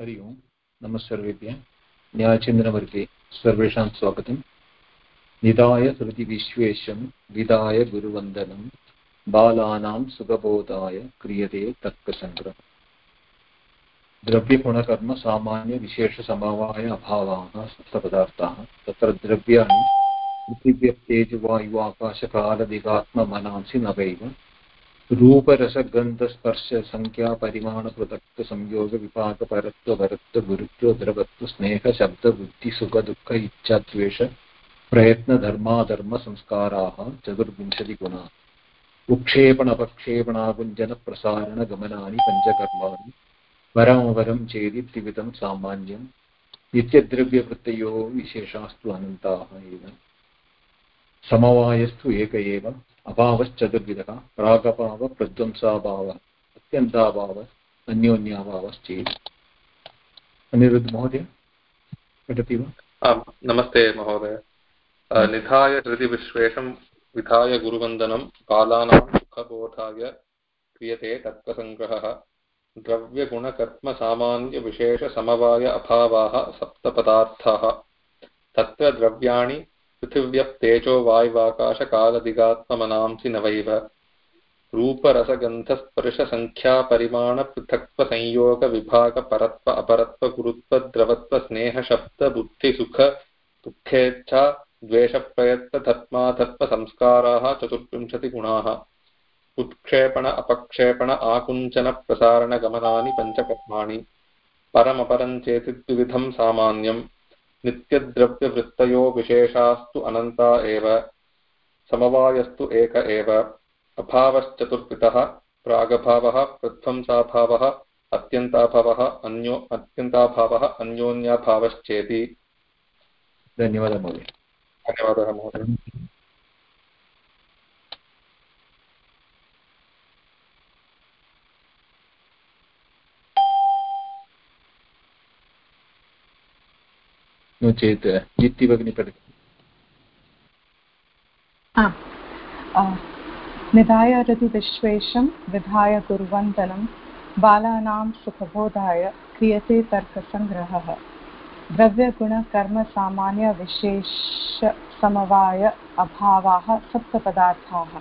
हरि ओम् नमः सर्वेभ्यः न्यायचन्द्रवर्गे सर्वेषां स्वागतम्। निधाय हृदि विश्वेशं विधाय गुरुवन्दनं बालानां सुखबोधाय क्रियते तर्कसङ्ग्रहः द्रव्यगुणकर्म सामान्यविशेषसमवाय अभावाः सप्तपदार्थाः तत्र द्रव्याणि पृथिव्यप्तेजुवायुवाकाशकालदिगात्ममनांसि नवैव। रूपरसगन्धस्पर्शसङ्ख्यापरिमाणपृथक्तसंयोगविपाकपरत्वभरत्व गुरुत्व द्रवत्व स्नेहशब्दबुद्धिसुखदुःख इच्छाद्वेष प्रयत्नधर्माधर्मसंस्काराः चतुर्विंशतिगुणाः उक्षेपण अपक्षेपणाकुञ्जनप्रसारणगमनानि पञ्चकर्माणि वरमवरं चेदि त्रिविधं सामान्यं नित्यद्रव्यवृत्तयो विशेषास्तु अनन्ताः एव। समवायस्तु एक अभावश्चतुर्विधः प्रागभाव प्रध्वंसाभावः अत्यन्ताभावः अन्योन्याभावश्चेत्। अनिरुद्ध महोदय पठति वा? आम् नमस्ते महोदय। निधाय हृदि विश्वेशं विधाय गुरुवन्दनं बालानां सुखबोधाय क्रियते तर्कसङ्ग्रहः द्रव्यगुणकर्मसामान्यविशेषसमवाय अभावाः सप्तपदार्थाः। तत्र द्रव्याणि पृथिव्यप्तेजो वायुवाकाशकालदिगात्ममनांसि नवैव। रूपरसगन्धस्पर्शसङ्ख्यापरिमाणपृथक्त्वसंयोगविभागपरत्व अपरत्वगुरुत्वद्रवत्व स्नेहशब्दबुद्धिसुख दुःखेच्छा द्वेषप्रयत्नधर्माधर्मसंस्काराः चतुर्विंशतिगुणाः। उत्क्षेपण अपक्षेपण आकुञ्चनप्रसारणगमनानि पञ्चकर्माणि। परमपरं चेति द्विविधं सामान्यम्। नित्यद्रव्यवृत्तयो विशेषास्तु अनन्ता एव समवायस्तु एक एव अभावश्चतुर्विधः प्रागभावः प्रध्वंसाभावः अत्यन्ताभावः अन्यो अत्यन्ताभावः अन्योन्याभावश्चेति। धन्यवादः महोदय। धन्यवादः महोदय। नो चेत् जित्ति भगिनी पठति निधाय हृदि विश्वेशं विधाय कुर्वन्तनं बालानां सुखबोधाय क्रियते तर्कसङ्ग्रहः द्रव्यगुणकर्मसामान्यविशेषसमवाय अभावाः सप्तपदार्थाः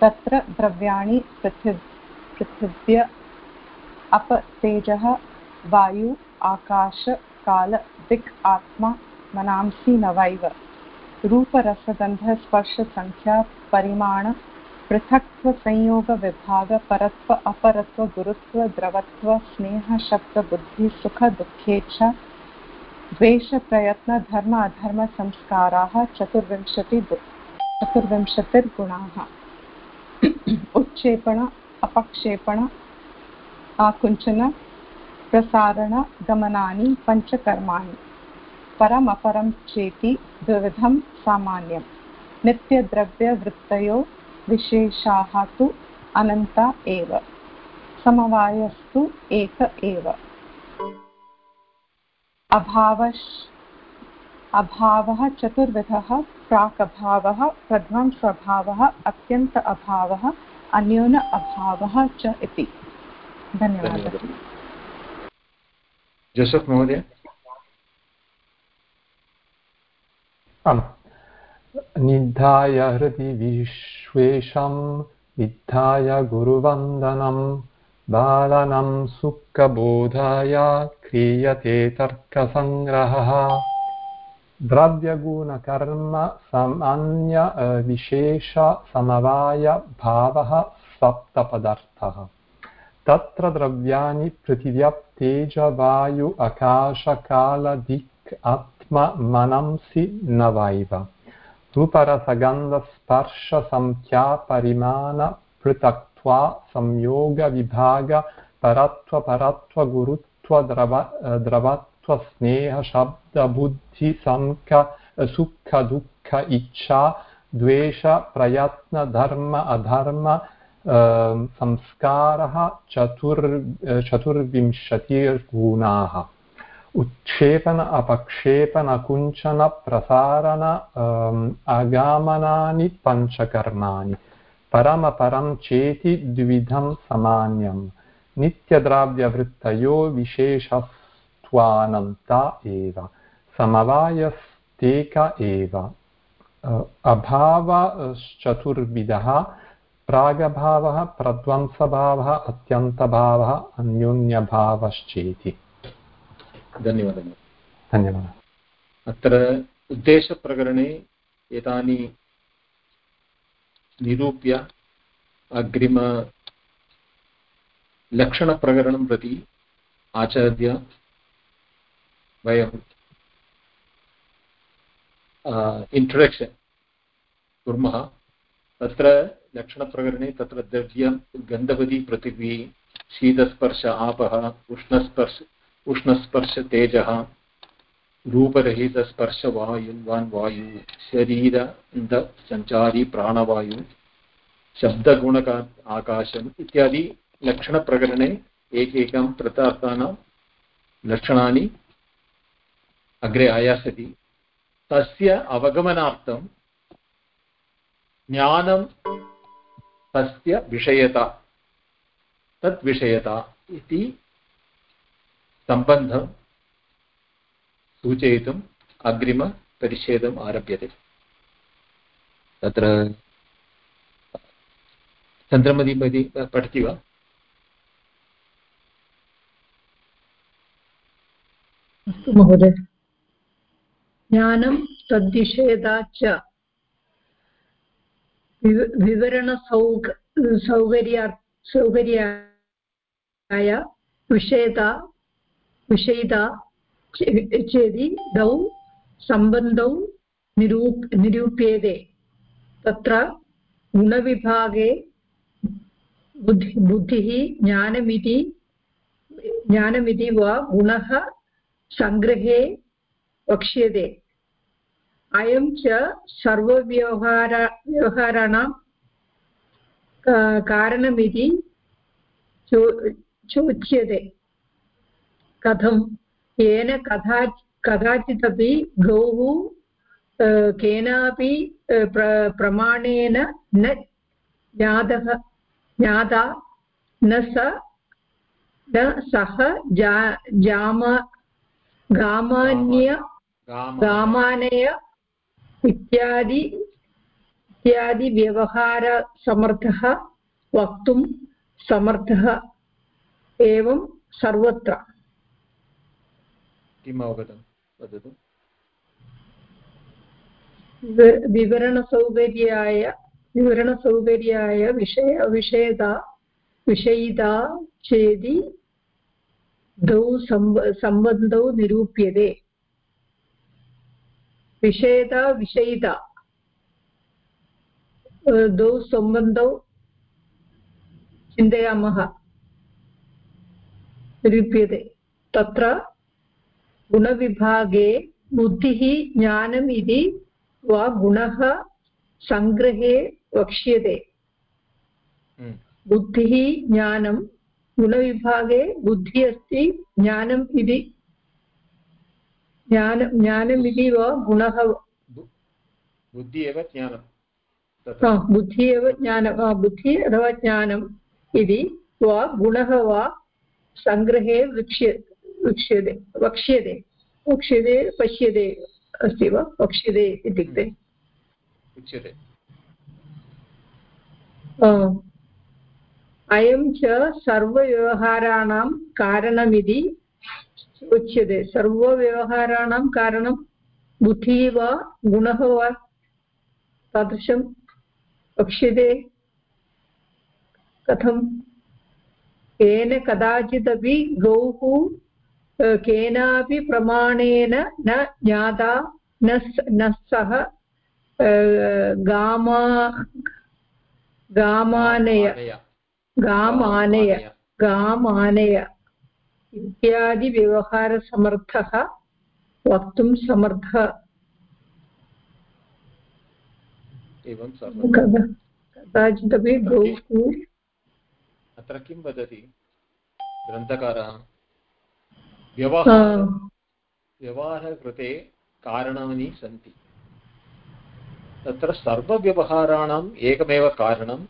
तत्र द्रव्याणि पृथिव् पृथिव्य अप तेजः वायु आकाश काल दिक् आत्मा मनांसि नवैव। रूपरसगन्धस्पर्शसङ्ख्या परिमाण पृथक्त्वसंयोगविभाग परत्व अपरत्व गुरुत्व द्रवत्व स्नेह शब्द बुद्धि सुख दुःखेच्छा द्वेषप्रयत्न धर्म अधर्मसंस्काराः चतुर्विंशति चतुर्विंशतिर्गुणाः। उत्क्षेपण अपक्षेपण, आकुञ्चन प्रसारणगमनानि पञ्चकर्माणि परमपरं चेति द्विविधं सामान्यं नित्यद्रव्यवृत्तयो विशेषाः तु अनन्ता एव। समवायस्तु एक एव। अभावश्, अभावः चतुर्विधः प्राक् अभावः प्रध्वंसभावः अत्यन्त अभावः, अन्योन अभावः च इति। धन्यवादः। जोसफ् महोदय आम् निधाय हृदि विश्वेशं निधाय गुरुवन्दनं बालनं सुखबोधाय क्रियते तर्कसङ्ग्रहः द्रव्यगुणकर्म सामान्य विशेषसमवाय भावः सप्तपदार्थः तत्र द्रव्याणि पृथिव्यप्तेजवायु आकाशकालदिक् आत्मा मनंसि न वैव रूपरसगन्धस्पर्शसङ्ख्यापरिमाणपृथक्त्वा संयोगविभाग परत्वपरत्वगुरुत्वद्रव द्रवत्वस्नेहशब्दबुद्धिसङ्ख सुखदुःख इच्छा द्वेषप्रयत्नधर्म अधर्म संस्कारः चतुर्, चतुर्विंशतिर्गुणाः। उत्क्षेपण अपक्षेपणकुञ्चनप्रसारण आगामनानि, पञ्चकर्माणि। परमपरं चेति द्विविधं सामान्यं। नित्यद्राव्यवृत्तयो विशेषत्वानन्ता एव। समवायस्तेक एव। अभावश्चतुर्विधः। प्रागभावः प्रध्वंसभावः अत्यन्तभावः अन्योन्यभावश्चेति। धन्यवादः। धन्यवादः। अत्र उद्देशप्रकरणे एतानि निरूप्य अग्रिमलक्षणप्रकरणं प्रति आचार्य वयं इण्ट्रोडक्षन् कुर्मः। तत्र लक्षणप्रकरणे तत्र द्रव्यं गन्धवती पृथिवी, शीतस्पर्श आपः, उष्णस्पर्श उष्णस्पर्शतेजः रूपरहितस्पर्शवायुवान् वायु शरीरसञ्चारी प्राणवायु शब्दगुणका आकाशम् इत्यादि लक्षणप्रकरणे एकैकं कृतार्थानां लक्षणानि अग्रे आयास्यति। तस्य अवगमनार्थं ज्ञानं तस्य विषयता। तत् विषयता इति सम्बन्धं सूचयितुम् अग्रिमपरिच्छेदम् आरभ्यते। तत्र चन्द्रमती भगिनी पठति वा? अस्तु महोदय। ज्ञानं तद्विषयता च। विवरणसौक सौकर्या सौकर्याय विषयता विषयिता चे- चेति द्वौ सम्बन्धौ निरूप निरूप्येते तत्र गुणविभागे बुद्धि बुद्धिः ज्ञानमिति ज्ञानमिति वा गुणः सङ्ग्रहे वक्ष्यते अयं च सर्वव्यवहार व्यवहाराणां कारणमिति चो चोच्यते। कथं? येन कदा कदाचिदपि गौः केनापि प्र प्रमाणेन न ज्ञातः ज्ञाता न स न सः जा जाम गामान्य गामानय इत्यादि इत्यादि व्यवहारसमर्थः वक्तुं समर्थः एवं सर्वत्र। किम् अवगतं? वदतु। विवरणसौकर्याय विवरणसौकर्याय विषय विषयता विषयिता चेति द्वौ सम्ब सम्बन्धौ निरूप्यते। विषयता। विषयिता द्वौ सम्बन्धौ चिन्तयामः। निरूप्यते तत्र गुणविभागे बुद्धिः ज्ञानम् इति वा गुणः सङ्ग्रहे वक्ष्यते। हम्म, बुद्धिः ज्ञानं गुणविभागे बुद्धिः अस्ति ज्ञानम् इति ज्ञान ज्ञानमिति वा गुणः बुद्धि एव ज्ञानं। बुद्धिः एव ज्ञानं बुद्धिः अथवा ज्ञानम् इति वा गुणः वा सङ्ग्रहे वृक्ष्य वृक्ष्यते वक्ष्यते वक्ष्यते पश्यते अस्ति वा? वक्ष्यते इत्युक्ते। उच्यते अयं च सर्वव्यवहाराणां कारणमिति उच्यते। सर्वव्यवहाराणां कारणं बुद्धिः वा गुणः वा तादृशं वक्ष्यते। कथं? केन कदाचिदपि गौः केनापि प्रमाणेन न ज्ञाता न न सः गामा गामानय। गामानय। गामानय। इत्यादिव्यवहारसमर्थः वक्तुं समर्थः। कदाचिदपि गौः अत्र किं वदति? ग्रन्थकारः। व्यवहार व्यवहारकृते कारणानि सन्ति। तत्र सर्वव्यवहाराणाम् एकमेव कारणं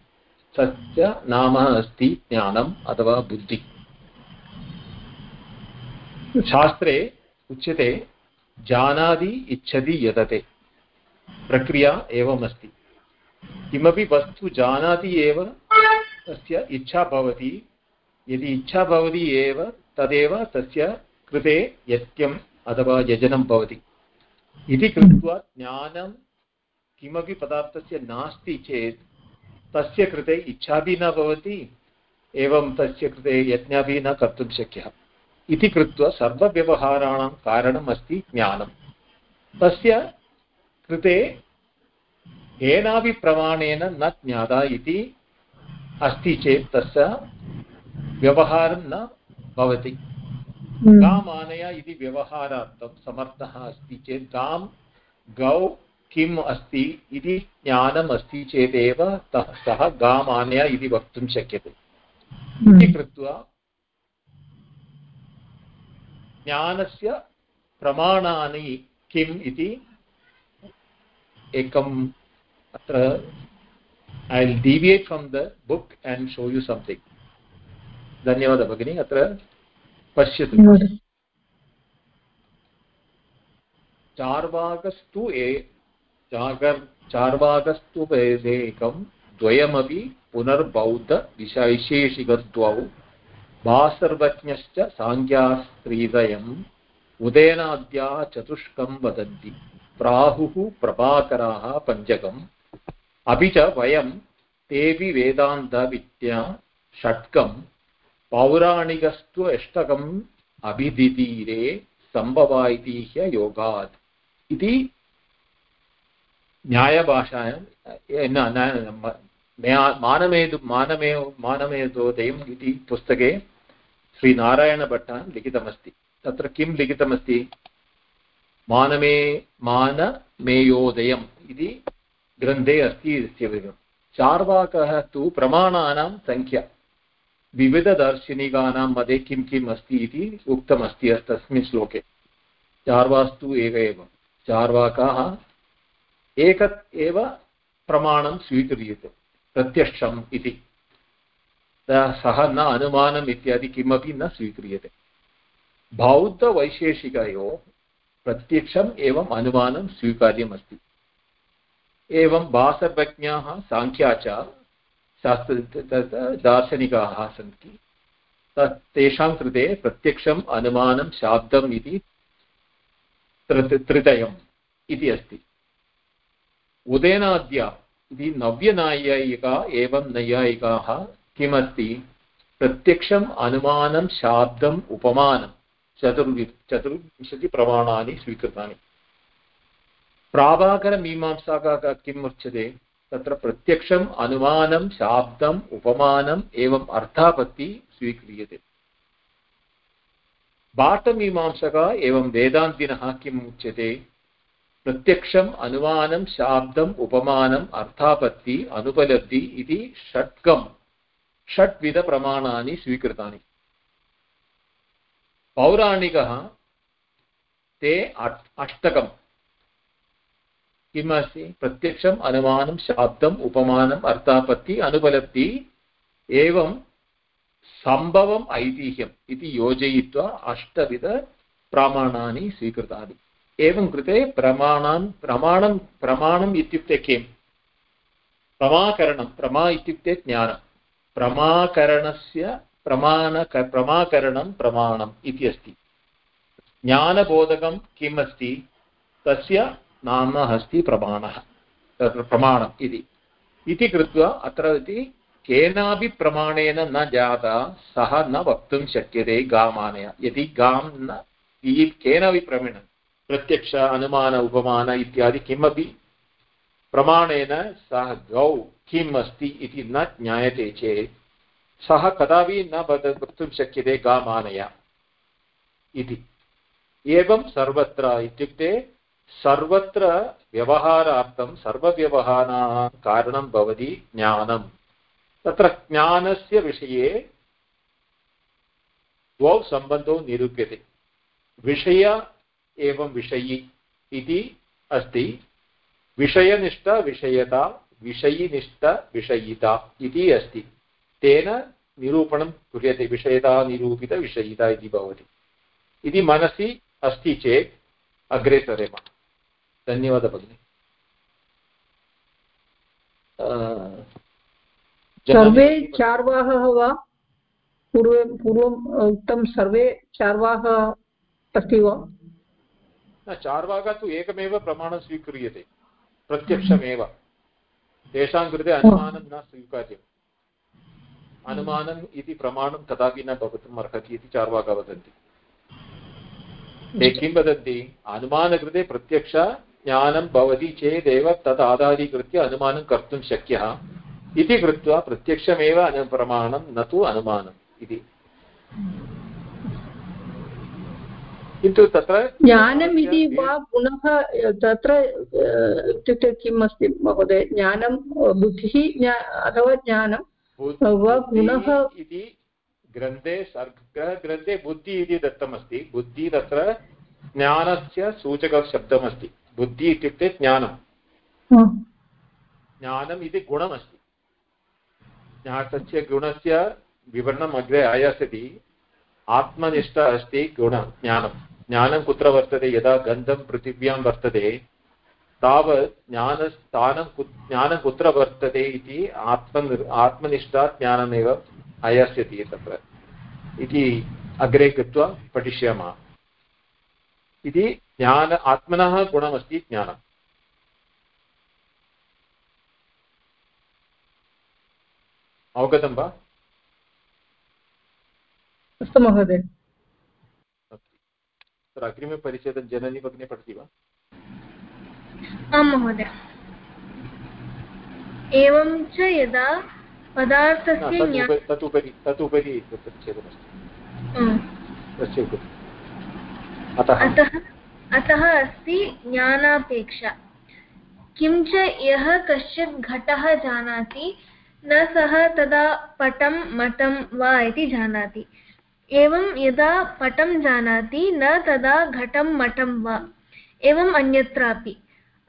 तस्य नाम अस्ति ज्ञानम् अथवा बुद्धि। शास्त्रे उच्यते जानाति इच्छति यतते प्रक्रिया एवमस्ति। किमपि वस्तु जानाति एव, तस्य इच्छा भवति। यदि इच्छा भवति एव, तदेव तस्य कृते यत्यम् अथवा यजनं भवति। इति कृत्वा ज्ञानं किमपि पदार्थस्य नास्ति चेत्, तस्य कृते इच्छापि न भवति, एवं तस्य कृते यज्ञापि न कर्तुं शक्यः। इति कृत्वा सर्वव्यवहाराणां कारणम् अस्ति ज्ञानं तस्य कृते केनापि प्रमाणेन न ज्ञाता इति अस्ति चेत् तस्य व्यवहारं न भवति। आनय इति व्यवहारार्थं समर्थः अस्ति चेत् गां गौ किम् अस्ति इति ज्ञानम् अस्ति चेदेव सः गाम् इति वक्तुं शक्यते। इति कृत्वा ज्ञानस्य प्रमाणानि किम् इति एकम् अत्र I will deviate from the book and show you something धन्यवादः भगिनी अत्र पश्यतु। चार्वाकस्तु ए चार्गर् चार्वाकस्तु एकं द्वयमपि पुनर्बौद्धविशैशेषिकद्वौ भासर्वज्ञश्च साङ्ख्यास्त्रीदयम् उदयनाद्या चतुष्कं वदन्ति। प्राहुः प्रभाकराः पञ्चकम् अपि च वयं तेऽपि वेदान्तविद्या षट्कं पौराणिकस्तु अष्टकम् अभिदितीरे सम्भवायति ह्ययोगात् इति न्यायभाषायां मानमेदु मानमे मानमेदोदयम् इति पुस्तके श्रीनारायणभट्टः लिखितमस्ति। तत्र किं लिखितमस्ति? मानमे मानमेयोदयम् इति ग्रन्थे अस्ति इत्येवं चार्वाकः तु प्रमाणानां सङ्ख्या विविधदार्शनिकानां मध्ये किं किम् अस्ति इति उक्तमस्ति तस्मिन् श्लोके। चार्वास्तु एक एव। चार्वाकाः एक एव प्रमाणं स्वीक्रियते। प्रत्यक्षम् इति। सः न अनुमानम् इत्यादि किमपि न स्वीक्रियते। बौद्धवैशेषिकयोः प्रत्यक्षम् एवम् अनुमानं स्वीकार्यमस्ति। एवं भासर्वज्ञाः साङ्ख्या च शास्त्र दार्शनिकाः सन्ति। तत् तेषां कृते प्रत्यक्षम् अनुमानं शाब्दम् इति त्रितयम् इति अस्ति। उदयनाद्या इति नव्यनैयायिका एवं नैयायिकाः किमस्ति? प्रत्यक्षम् अनुमानं शाब्दम् उपमानं चतुर्वि चतुर्विंशतिप्रमाणानि स्वीकृतानि। प्राभाकरमीमांसाका किम् उच्यते? तत्र प्रत्यक्षम् अनुमानं शाब्दम् उपमानम् एवम् अर्थापत्ति स्वीक्रियते। बाटमीमांसका एवं वेदान्तिनः किम् उच्यते? प्रत्यक्षम् अनुमानं शाब्दम् उपमानम् अर्थापत्ति अनुपलब्धि इति षट्कं षट्विधप्रमाणानि स्वीकृतानि। पौराणिकः ते अष्टकं किम् अस्ति प्रत्यक्षम् अनुमानं शाब्दम्, उपमानम्, अर्थापत्ति, अनुपलब्धि एवं सम्भवम् ऐतिह्यम् इति योजयित्वा अष्टविधप्रमाणानि स्वीकृतानि। एवं कृते प्रमाणान् प्रमाणं प्रमाणम् इत्युक्ते किम्? प्रमाकरणं प्रमा इत्युक्ते ज्ञानं प्रमाकरणस्य प्रमाण प्रमाकरणं प्रमाणम् इति अस्ति। ज्ञानबोधकं किम् अस्ति? तस्य नाम अस्ति प्रमाणः प्रमाणम् इति। कृत्वा अत्र इति केनापि प्रमाणेन न जाता, सः न वक्तुं शक्यते गामानय। यदि गां न केनापि प्रमेण प्रत्यक्ष, अनुमान, उपमान इत्यादि किमपि प्रमाणेन सः गौ किम् अस्ति इति न ज्ञायते चेत् सः कदापि न वक्तुं शक्यते गामानय। इति। एवं सर्वत्र इत्युक्ते सर्वत्र व्यवहारार्थं, सर्वव्यवहाराणां कारणं भवति ज्ञानं तत्र ज्ञानस्य विषये द्वौ सम्बन्धौ निरूप्यते। विषय एवं विषयी इति अस्ति। विषयनिष्ठ विषयता विषयिनिष्ठविषयिता इति अस्ति। तेन निरूपणं क्रियते विषयितानिरूपितविषयिता इति भवति। इति मनसि अस्ति चेत् अग्रे सरेम। धन्यवादः भगिनि। सर्वे चार्वाहः वा? पूर्वं पूर्वम् उक्तं सर्वे चार्वाहः अस्ति वा? न चार्वाकः तु एकमेव प्रमाणं स्वीक्रियते। प्रत्यक्षमेव। तेषां कृते अनुमानं न स्वीकार्यम्। अनुमानम् इति प्रमाणं कदापि न भवितुम् अर्हति इति चार्वाकः वदन्ति। ते किं वदन्ति अनुमानकृते प्रत्यक्ष ज्ञानं भवति चेदेव तद् आधारीकृत्य अनुमानं कर्तुं शक्यः। इति कृत्वा प्रत्यक्षमेव अनुप्रमाणं न तु अनुमानम् इति। किन्तु तत्र ज्ञानम् इति वा पुनः तत्र इत्युक्ते किम् अस्ति महोदय? ज्ञानं बुद्धिः अथवा ज्ञानं वा पुनः इति ग्रन्थे सर्गग्रन्थे बुद्धि इति दत्तमस्ति। बुद्धि तत्र ज्ञानस्य सूचकशब्दमस्ति। बुद्धि इत्युक्ते ज्ञानं। ज्ञानम् इति गुणमस्ति। तस्य गुणस्य विवरणम् अग्रे आयास्यति। आत्मनिष्ठा अस्ति गुण ज्ञानं ज्ञानं कुत्र वर्तते? यदा गन्धं पृथिव्यां वर्तते, तावत् ज्ञानस्थानं ज्ञानं कुत्र वर्तते इति आत्म आत्मनिष्ठा ज्ञानमेव आयास्यति तत्र। इति अग्रे गत्वा पठिष्यामः। इति ज्ञान, आत्मनः गुणमस्ति ज्ञानम्। अवगतं वा? अस्तु महोदय। तत्र अग्रिमे परिच्छेदं जननी भगिनी पठति वा आं महोदय. एवं च यदा पदार्थस्य परिच्छेदमस्ति अतः अस्ति ज्ञानापेक्षा। किं च यः कश्चित् घटः जानाति न सः तदा पटं मठं वा इति जानाति। एवं यदा पटं जानाति न तदा घटं मठं वा। एवम् अन्यत्रापि।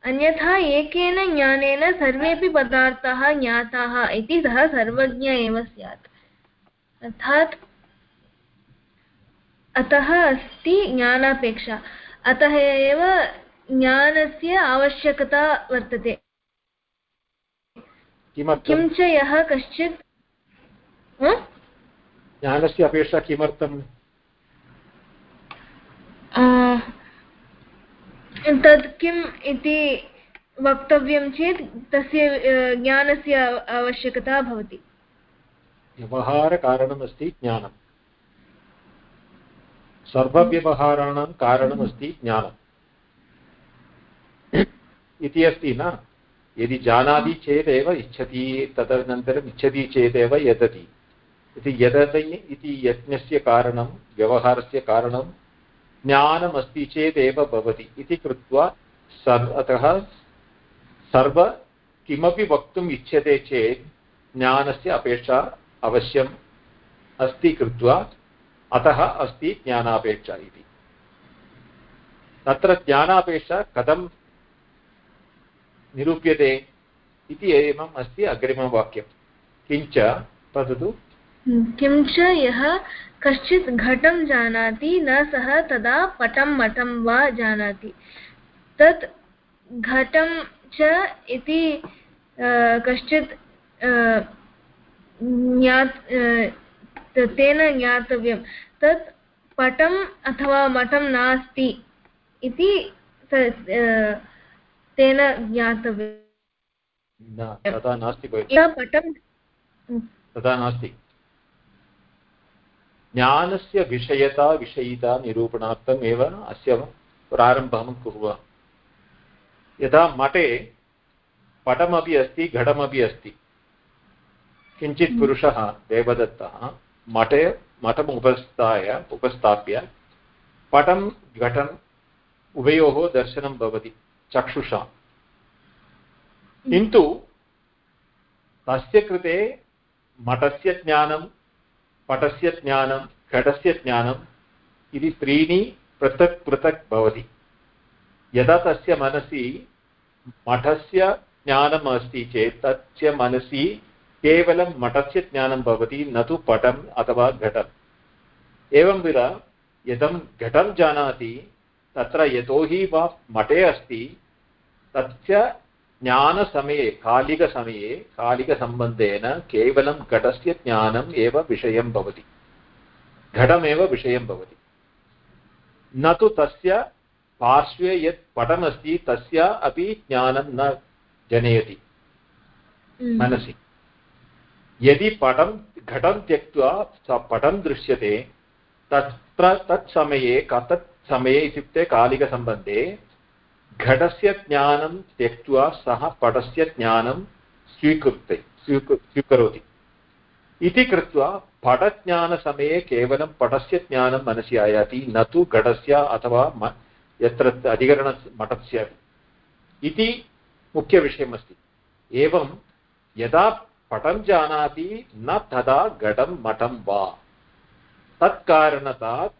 अन्यथा एकेन ज्ञानेन सर्वेपि पदार्थाः ज्ञाताः इति सः सर्वज्ञ एव स्यात्। अर्थात् अतः अस्ति ज्ञानापेक्षा। अतः एव ज्ञानस्य आवश्यकता वर्तते। किं च यः कश्चित् ज्ञानस्य अपेक्षा किमर्थम्? तत् किम् इति वक्तव्यं चेत् तस्य ज्ञानस्य आवश्यकता भवति। व्यवहारकारणमस्ति ज्ञानम्। सर्वव्यवहाराणां कारणमस्ति ज्ञानम्। इति अस्ति न? यदि जानाति चेदेव इच्छति तदनन्तरम् इच्छति चेदेव यदति। इति यदति इति यज्ञस्य कारणं, व्यवहारस्य कारणं, ज्ञानमस्ति चेदेव भवति इति कृत्वा सर्, अतः सर्व किमपि वक्तुम् इच्छ्यते चेत् ज्ञानस्य अपेक्षा अवश्यम् अस्ति कृत्वा अतः अस्ति ज्ञानापेक्षा इति। तत्र ज्ञानापेक्षा कथं निरूप्यते इति एवम् अस्ति अग्रिमवाक्यं किञ्च, वदतु। किं च यः कश्चित् घटं जानाति न सः तदा पटं मठं वा जानाति। तत् घटं च इति कश्चित् तेन ज्ञातव्यं। तत् पटम् अथवा मठं नास्ति इति तेन ज्ञातव्यं तथा नास्ति पटं तथा नास्ति। ज्ञानस्य विषयता विषयिता निरूपणार्थम् एव अस्य प्रारम्भं कुर्मः यदा मठे पटमपि अस्ति घटमपि अस्ति किञ्चित् पुरुषः देवदत्तः मठे मठम् उपस्थाय उपस्थाप्य पटं घटम् उभयोः दर्शनं भवति चक्षुषा। किन्तु तस्य कृते मठस्य ज्ञानं पटस्य ज्ञानं, घटस्य ज्ञानम् इति त्रीणि पृथक् पृथक् भवति। यदा तस्य मनसि मठस्य ज्ञानम् अस्ति चेत्, तस्य मनसि केवलं मठस्य ज्ञानं भवति, न तु पटम् अथवा घटम्। एवंविध यदं घटं जानाति, तत्र यतोहि वा मठे अस्ति, तस्य ज्ञानसमये कालिकसमये कालिकसम्बन्धेन केवलं घटस्य ज्ञानम् एव विषयं भवति। घटमेव विषयं भवति। न तु तस्य पार्श्वे यत् पटमस्ति तस्य अपि ज्ञानं न जनयति। मनसि। यदि पटं घटं त्यक्त्वा पटं दृश्यते तत्र तत्समये तत् समये इत्युक्ते कालिकसम्बन्धे घटस्य ज्ञानं त्यक्त्वा सः पटस्य ज्ञानं स्वीकृत्य स्वीकृ स्वीकरोति। इति कृत्वा पटज्ञानसमये केवलं पटस्य ज्ञानं मनसि आयाति, न तु घटस्य अथवा यत्र अधिकरणमठस्य इति मुख्यविषयमस्ति। एवं यदा पटं जानाति, न तदा घटं मठं वा। तत्कारणतात्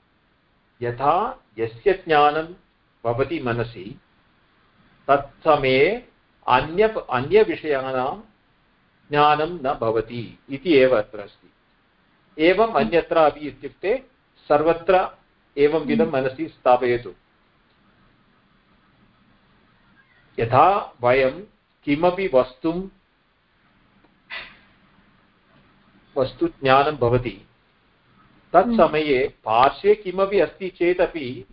यथा यस्य ज्ञानं भवति मनसि तत्समये अन्य अन्यविषयाणां ज्ञानं न भवति इति एव अत्र अस्ति। एवम् अन्यत्र अपि इत्युक्ते सर्वत्र एवं विधं मनसि स्थापयतु। यथा वयं किमपि वस्तुं वस्तु ज्ञानं भवति तत्समये पार्श्वे किमपि अस्ति चेदपि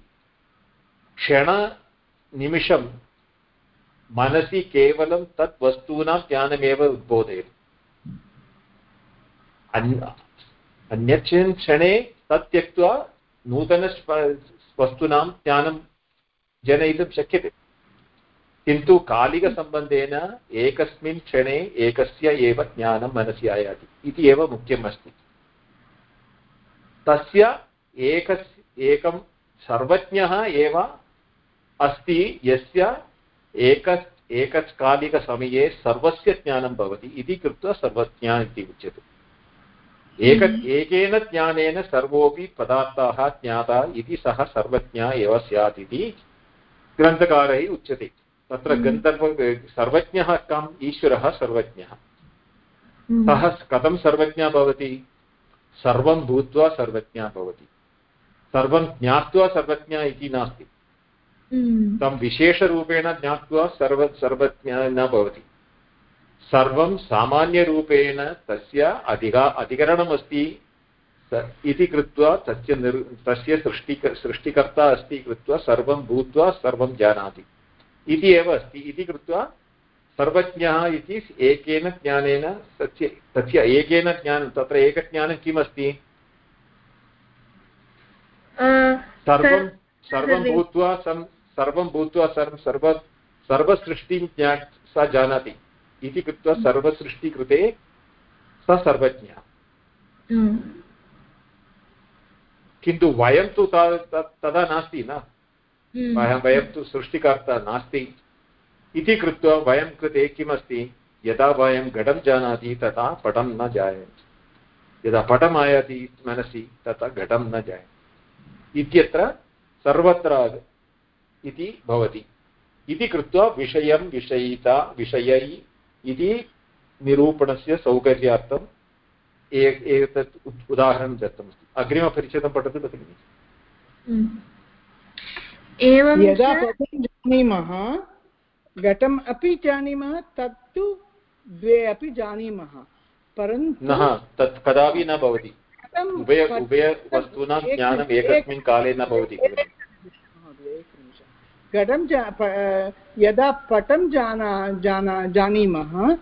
क्षणनिमिषं मनसि केवलं तत् वस्तूनां ज्ञानमेव उद्बोधयति अन्यस्मिन् क्षणे तत् त्यक्त्वा नूतन वस्तूनां ज्ञानं जनयितुं शक्यते किन्तु कालिकसम्बन्धेन एकस्मिन् क्षणे एकस्य एव ज्ञानं मनसि आयाति इति एव मुख्यम् अस्ति तस्य एकस् एकं सर्वज्ञः एव अस्ति यस्य एक एककालिकसमये सर्वस्य ज्ञानं भवति इति कृत्वा सर्वज्ञा इति उच्यते एक हम्म। एकेन ज्ञानेन सर्वोऽपि पदार्थाः ज्ञाता इति सः सर्वज्ञा एव स्यात् इति ग्रन्थकारैः उच्यते तत्र हम्म। गन्तव्य सर्वज्ञः कम् ईश्वरः सर्वज्ञः हम्म। सः कथं सर्वज्ञा भवति सर्वं भूत्वा सर्वज्ञा भवति सर्वं ज्ञात्वा सर्वज्ञा इति नास्ति। तं विशेषरूपेण ज्ञात्वा सर्व सर्वज्ञा न भवति। सर्वं सामान्यरूपेण तस्य अधिका अधिकरणमस्ति। इति कृत्वा तस्य निर् तस्य सृष्टि सृष्टिकर्ता अस्ति कृत्वा सर्वं भूत्वा सर्वं जानाति। इति एव अस्ति। इति कृत्वा सर्वज्ञः इति एकेन ज्ञानेन तस्य तस्य एकेन ज्ञानं तत्र एकज्ञानं किम् अस्ति सर्वं सर्वं भूत्वा सर्वं भूत्वा सर्व सर्व सर्वसृष्टिं ज्ञा सा जानाति। इति कृत्वा सर्वसृष्टिकृते स सर्वज्ञः। हम्म। किन्तु वयं तु तदा नास्ति न? हम्म। वयं तु सृष्टिकर्ता नास्ति। इति कृत्वा वयं कृते किमस्ति? यदा वयं घटं जानाति तथा पटं न जायते। यदा पटम् आयाति मनसि तथा घटं न जायते। इत्यत्र सर्वत्र इति भवति। इति कृत्वा विषयं विषयिता विषयै इति निरूपणस्य सौकर्यार्थम् एतत् उदाहरणं दत्तमस्ति। अग्रिमपरिच्छेदं पठतु भगिनि हम्म। यदा जानीमः घटम् अपि जानीमः तत्तु द्वे अपि जानीमः। परन्तु न तत् कदापि न भवति। उभय उभयवस्तूनां ज्ञानम् एकस्मिन् काले न भवति। घटं यदा पटं जाना जाना जानीमः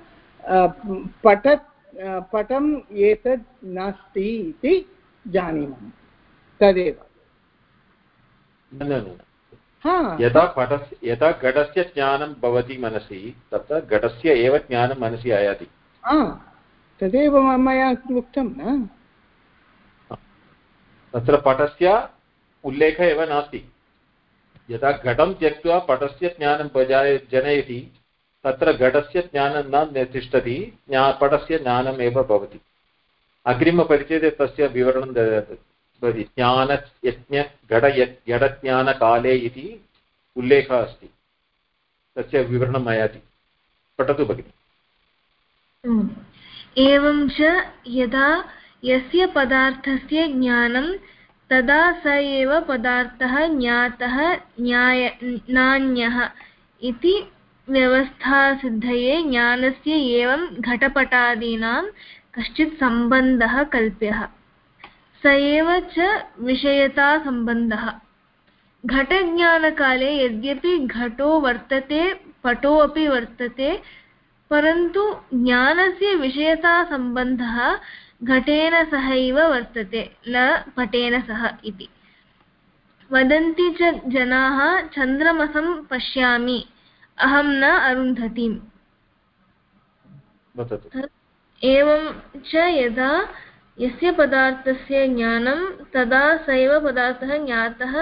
पट पटम् एतत् नास्ति इति जानीमः। तदेव। यदा पटस्य यदा घटस्य ज्ञानं भवति मनसि तत्र घटस्य एव ज्ञानं मनसि आयाति। तदेव मया उक्तं न। तत्र पटस्य उल्लेखः एव नास्ति। यदा घटं त्यक्त्वा पटस्य ज्ञानं जनयति, तत्र घटस्य ज्ञानं न तिष्ठति ज्ञा पटस्य ज्ञानमेव भवति। अग्रिमपरिचये तस्य विवरणं भवति ज्ञानयज्ञ घट घटज्ञानकाले इति उल्लेखः अस्ति। तस्य विवरणम् आयाति पठतु भगिनि। एवं च यदा यस्य पदार्थस्य ज्ञानं तदा स एव पदार्थः ज्ञातः न्याय नान्यः इति व्यवस्थासिद्धये ज्ञानस्य एवं घटपटादीनां कश्चित् सम्बन्धः कल्प्यः। स एव च विषयतासम्बन्धः घटज्ञानकाले यद्यपि घटो वर्तते, पटो वर्तते, परन्तु ज्ञानस्य विषयतासम्बन्धः घटेन सहैव वर्तते न पटेन सह इति। वदन्ति च जनाः चन्द्रमसं पश्यामि अहं न अरुन्धतीम्। एवं च यदा यस्य पदार्थस्य ज्ञानं तदा स एव पदार्थः ज्ञातः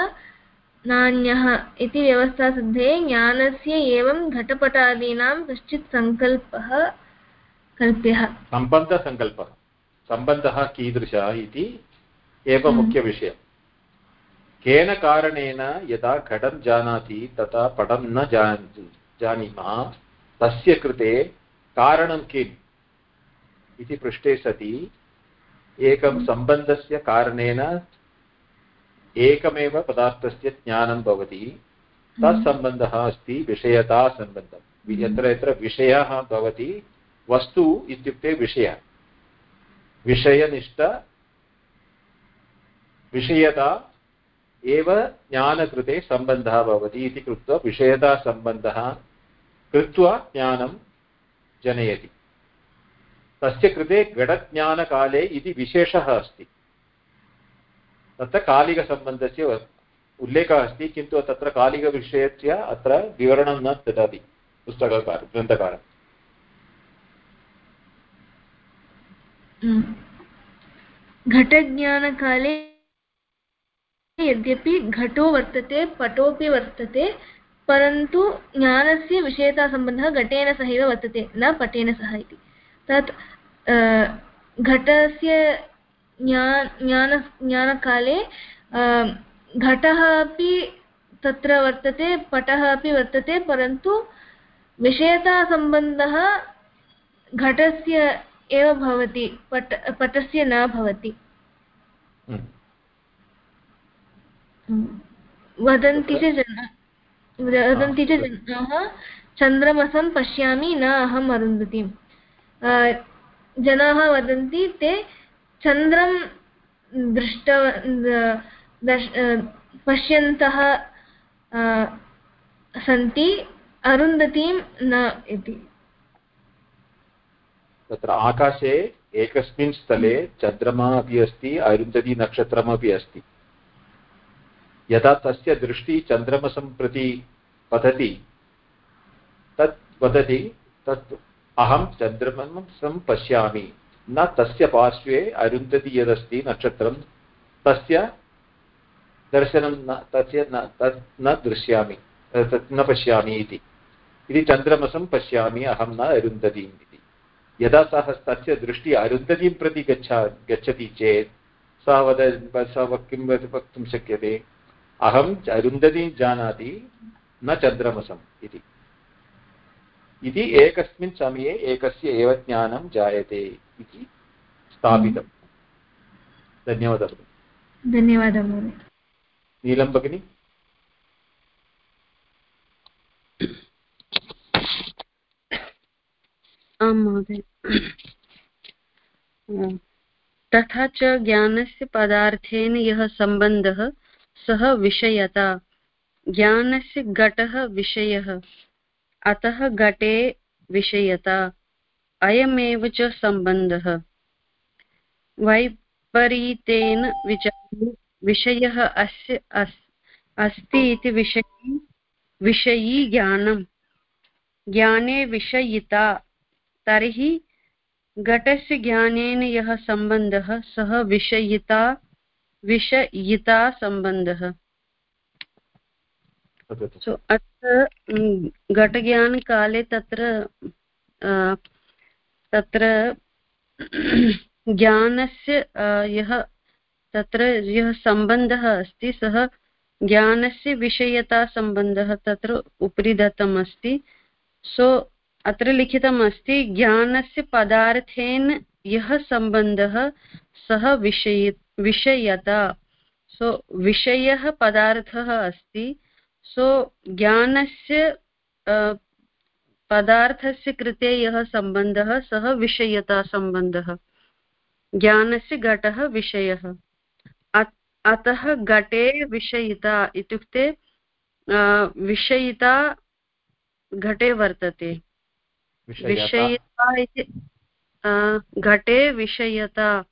नान्यः इति व्यवस्थासिद्धे ज्ञानस्य एवं घटपटादीनां कश्चित् सङ्कल्पः कल्प्यः। सम्बन्धसङ्कल्पः सम्बन्धः कीदृशः इति एव हम्म। मुख्यविषयः केन कारणेन यदा घटं जानाति तथा पटं न जान जानीमः तस्य कृते कारणं किम् इति पृष्टे सति। एकं सम्बन्धस्य कारणेन एकमेव पदार्थस्य ज्ञानं भवति। तत्सम्बन्धः अस्ति विषयतासम्बन्धं। यत्र यत्र विषयः भवति वस्तु इत्युक्ते विषयः। विषयनिष्ठ, विषयता एव ज्ञानकृते सम्बन्धः भवति इति कृत्वा विषयतासम्बन्धः कृत्वा ज्ञानं जनयति। तस्य कृते घटज्ञानकाले इति विशेषः अस्ति। तत्र कालिकसम्बन्धस्य उल्लेखः अस्ति, किन्तु तत्र कालिकविषयस्य अत्र विवरणं न ददाति पुस्तककार ग्रन्थकारः। घटज्ञानकाले यद्यपि घटो वर्तते, पटोपि वर्तते, परन्तु ज्ञानस्य विषयतासम्बन्धः घटेन सहैव वर्तते, न पटेन सह इति। तत् घटस्य ज्ञान ज्ञानकाले घटः अपि तत्र वर्तते, पटः अपि वर्तते, परन्तु विषयतासम्बन्धः घटस्य एव भवति पट पटस्य न भवति। हम्म। वदन्ति च जनाः वदन्ति च जनाः चन्द्रमसं पश्यामि न अहम् अरुन्धतीम् जनाः वदन्ति ते चन्द्रं दृष्ट पश्यन्तः सन्ति अरुन्धतीं न इति। तत्र आकाशे एकस्मिन् स्थले चन्द्रमा अपि अस्ति, अरुन्धतीनक्षत्रमपि अस्ति। यदा तस्य दृष्टिः चन्द्रमसं प्रति पतति तत् वदति, तत् अहं चन्द्रमसं पश्यामि। न तस्य पार्श्वे अरुन्धति यदस्ति नक्षत्रं, तस्य दर्शनं न, तस्य न, तत् न दृश्यामि, तत् न पश्यामि इति। चन्द्रमसं पश्यामि, अहं न अरुन्धतीम् यदा सः तस्य दृष्टिः अरुन्धतीं प्रति गच्छा गच्छति चेत् सः वद सः किं वक्तुं शक्यते? अहम् अरुन्धतीं जानाति न चन्द्रमसम् इति। इति एकस्मिन् समये एकस्य एव ज्ञानं जायते इति स्थापितं। धन्यवादः। धन्यवादः महोदय। नीलं भगिनि? आं महोदय। तथा च ज्ञानस्य पदार्थेन यः सम्बन्धः, सः विषयता। ज्ञानस्य घटः विषयः, अतः घटे विषयता। अयमेव च सम्बन्धः। वैपरीतेन विचारे विषयः अस्य अस्ति इति विषयी विषयी ज्ञानम्। ज्ञाने विषयिता। तर्हि घटस्य ज्ञानेन यः सम्बन्धः सः विषयिता विषयिता सम्बन्धः। सो अत्र घटज्ञानकाले तत्र तत्र ज्ञानस्य यः तत्र यः सम्बन्धः अस्ति सः ज्ञानस्य विषयतासम्बन्धः तत्र उपरि दत्तम् अस्ति। सो अत्र लिखितम् अस्ति ज्ञानस्य पदार्थेन यः सम्बन्धः, सः विषय, विषयता। सो, विषयः पदार्थः अस्ति। सो, ज्ञानस्य पदार्थस्य कृते यः सम्बन्धः, सः विषयतासम्बन्धः ज्ञानस्य घटः विषयः। अतः घटे विषयिता इत्युक्ते विषयिता घटे वर्तते। विषयिता। इति घटे विषयता।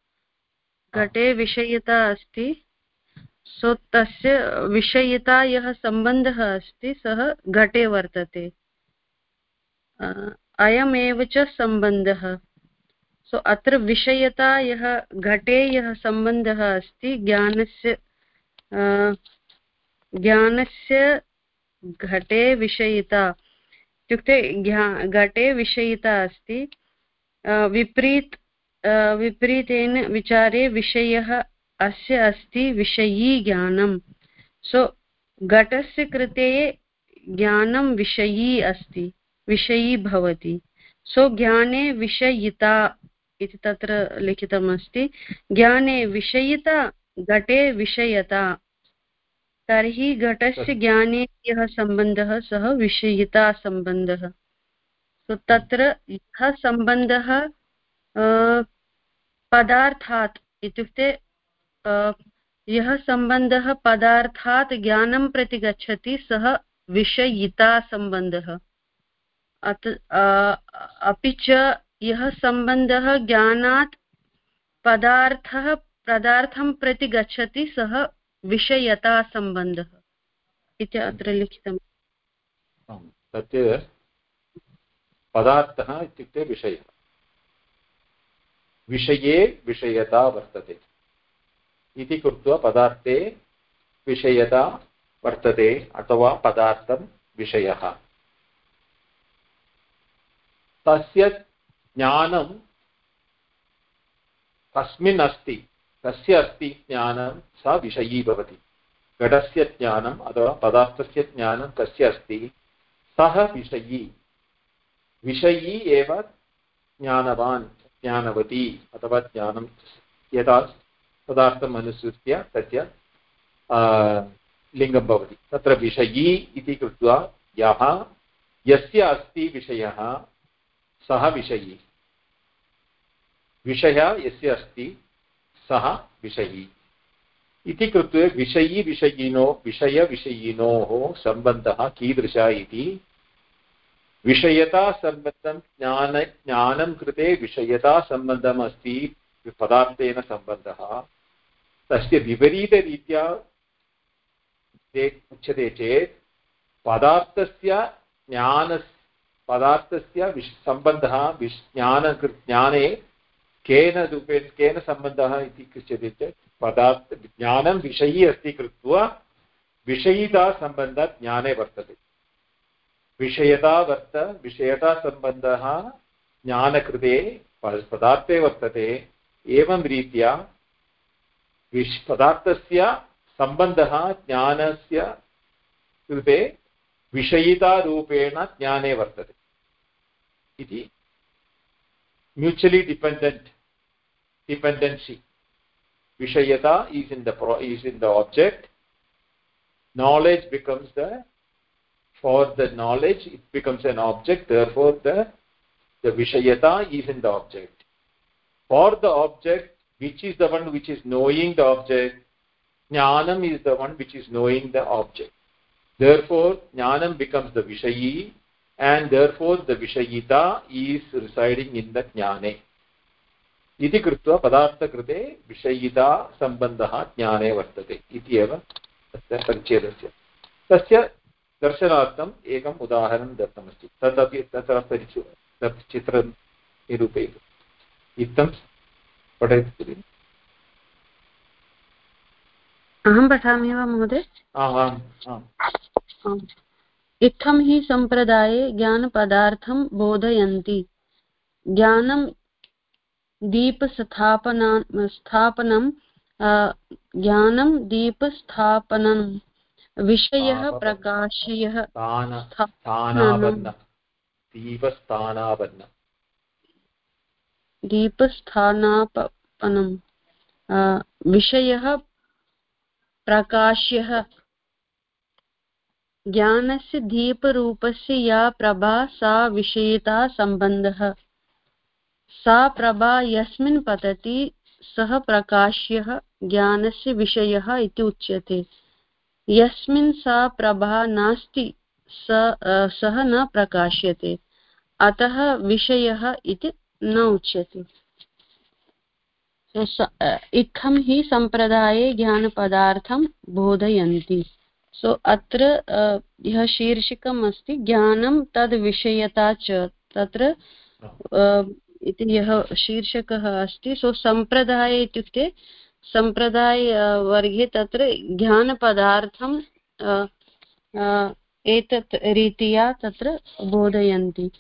घटे विषयता अस्ति। सो तस्य विषयिता यः सम्बन्धः अस्ति सः घटे वर्तते। अयमेव च सम्बन्धः। सो अत्र विषयता यः घटे यः सम्बन्धः अस्ति ज्ञानस्य ज्ञानस्य घटे विषयिता। इत्युक्ते घटे विषयिता अस्ति। विपरीत विपरीतेन विचारे विषयः अस्य अस्ति विषयी ज्ञानं सो, घटस्य कृते ज्ञानं विषयी अस्ति, विषयी भवति। सो, ज्ञाने विषयिता इति तत्र लिखितमस्ति। ज्ञाने विषयिता, घटे विषयता। तर्हि घटस्य ज्ञाने यः सम्बन्धः सः विषयितासम्बन्धः so, तत्र यः सम्बन्धः पदार्थात् इत्युक्ते यः सम्बन्धः पदार्थात् ज्ञानं प्रति गच्छति सः विषयितासम्बन्धः अपि च यः सम्बन्धः ज्ञानात् पदार्थः पदार्थं प्रति गच्छति सः विषयतासम्बन्धः इति अत्र लिखितम्। तत् पदार्थः इत्युक्ते विषयः। विषये विषयता वर्तते। इति कृत्वा पदार्थे विषयता वर्तते अथवा पदार्थं विषयः। तस्य ज्ञानं कस्मिन् अस्ति कस्य अस्ति ज्ञानं, स विषयी भवति। घटस्य ज्ञानम् अथवा पदार्थस्य ज्ञानं कस्य अस्ति, सः विषयी। विषयी एव ज्ञानवान्, ज्ञानवती अथवा ज्ञानं यदा पदार्थम् अनुसृत्य तस्य लिङ्गं भवति। तत्र विषयी इति कृत्वा यः, यस्य अस्ति विषयः, सः विषयी। विषयः यस्य अस्ति सः विषयी। इति कृत्वा विषयी विषयिनो विषयविषयिनोः सम्बन्धः कीदृशः इति विषयतासम्बन्धं ज्ञान ज्ञानं कृते विषयतासम्बन्धम् अस्ति पदार्थेन सम्बन्धः। तस्य विपरीतरीत्या उच्यते चेत् पदार्थस्य ज्ञानस्य पदार्थस्य विश् सम्बन्धः विश् ज्ञान ज्ञाने केन रूपेण, केन सम्बन्धः इति पृच्छ्यते चेत् पदार्थ, ज्ञानं विषयी अस्ति कृत्वा विषयितासम्बन्धः ज्ञाने वर्तते। विषयता वर्त विषयतासम्बन्धः ज्ञानकृते पदार्थे वर्तते। एवं रीत्या विश्, पदार्थस्य सम्बन्धः ज्ञानस्य कृते विषयितारूपेण ज्ञाने वर्तते। इति mutually dependent dependency. Vishayata is in the pro, is in the object. Knowledge becomes the for the knowledge it becomes an object therefore the the vishayata is in the object. For the object which is the one which is knowing the object jnanam is the one which is knowing the object. Therefore jnanam becomes the vishayi and therefore the vishayita is residing in the jnane इति कृत्वा पदार्थकृते विषयिता सम्बन्धः ज्ञाने वर्तते इति एव तस्य परिच्छेदस्य। तस्य दर्शनार्थम् एकम् उदाहरणं दत्तमस्ति। तदपि तत्र परिचय तत् चित्रं निरूपयतु। इत्थं पठयतु अहं पठामि वा महोदय? इत्थं हि सम्प्रदाये ज्ञानपदार्थं बोधयन्ति। ज्ञानं दीपस्थापना स्थापनं ज्ञानं दीपस्थापनं विषयः प्रकाशयः दीपस्थानापनं विषयः प्रकाश्यः। ज्ञानस्य दीपरूपस्य या प्रभा सा विषयिता सम्बन्धः सा प्रभा यस्मिन् पतति, सः प्रकाश्यः ज्ञानस्य विषयः इति उच्यते। यस्मिन् सा प्रभा नास्ति, स न प्रकाश्यते, अतः विषयः इति न उच्यते। इत्थं हि सम्प्रदाये ज्ञानपदार्थं बोधयन्ति। सो, अत्र यः शीर्षिकम् अस्ति, ज्ञानं तद् विषयता च, तत्र इति यः शीर्षकः अस्ति। सो सम्प्रदाय इत्युक्ते सम्प्रदायवर्गे तत्र ज्ञानपदार्थं एतत् रीत्या तत्र बोधयन्ति।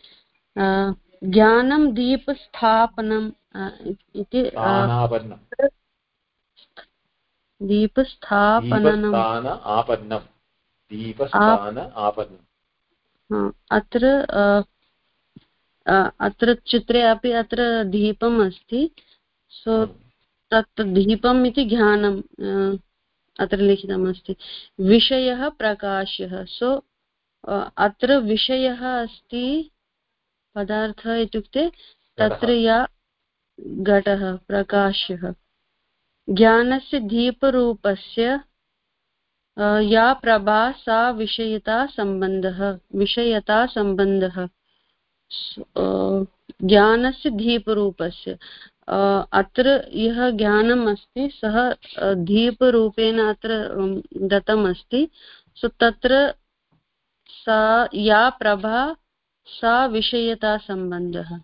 ज्ञानं दीपस्थापनम् इति दीपस्थापनम् अत्र अत्र चित्रे अपि अत्र दीपम् अस्ति। सो। तत् दीपम् इति ज्ञानम् अत्र लिखितमस्ति विषयः प्रकाशः सो अत्र विषयः अस्ति पदार्थः इत्युक्ते तत्र या घटः प्रकाशः ज्ञानस्य दीपरूपस्य या प्रभा सा विषयता सम्बन्धः विषयता सम्बन्धः ज्ञानस्य दीपरूपस्य। अत्र यः ज्ञानम् अस्ति सः दीपरूपेण अत्र दत्तम् अस्ति सो, तत्र सा, या प्रभा, सा विषयतासम्बन्धः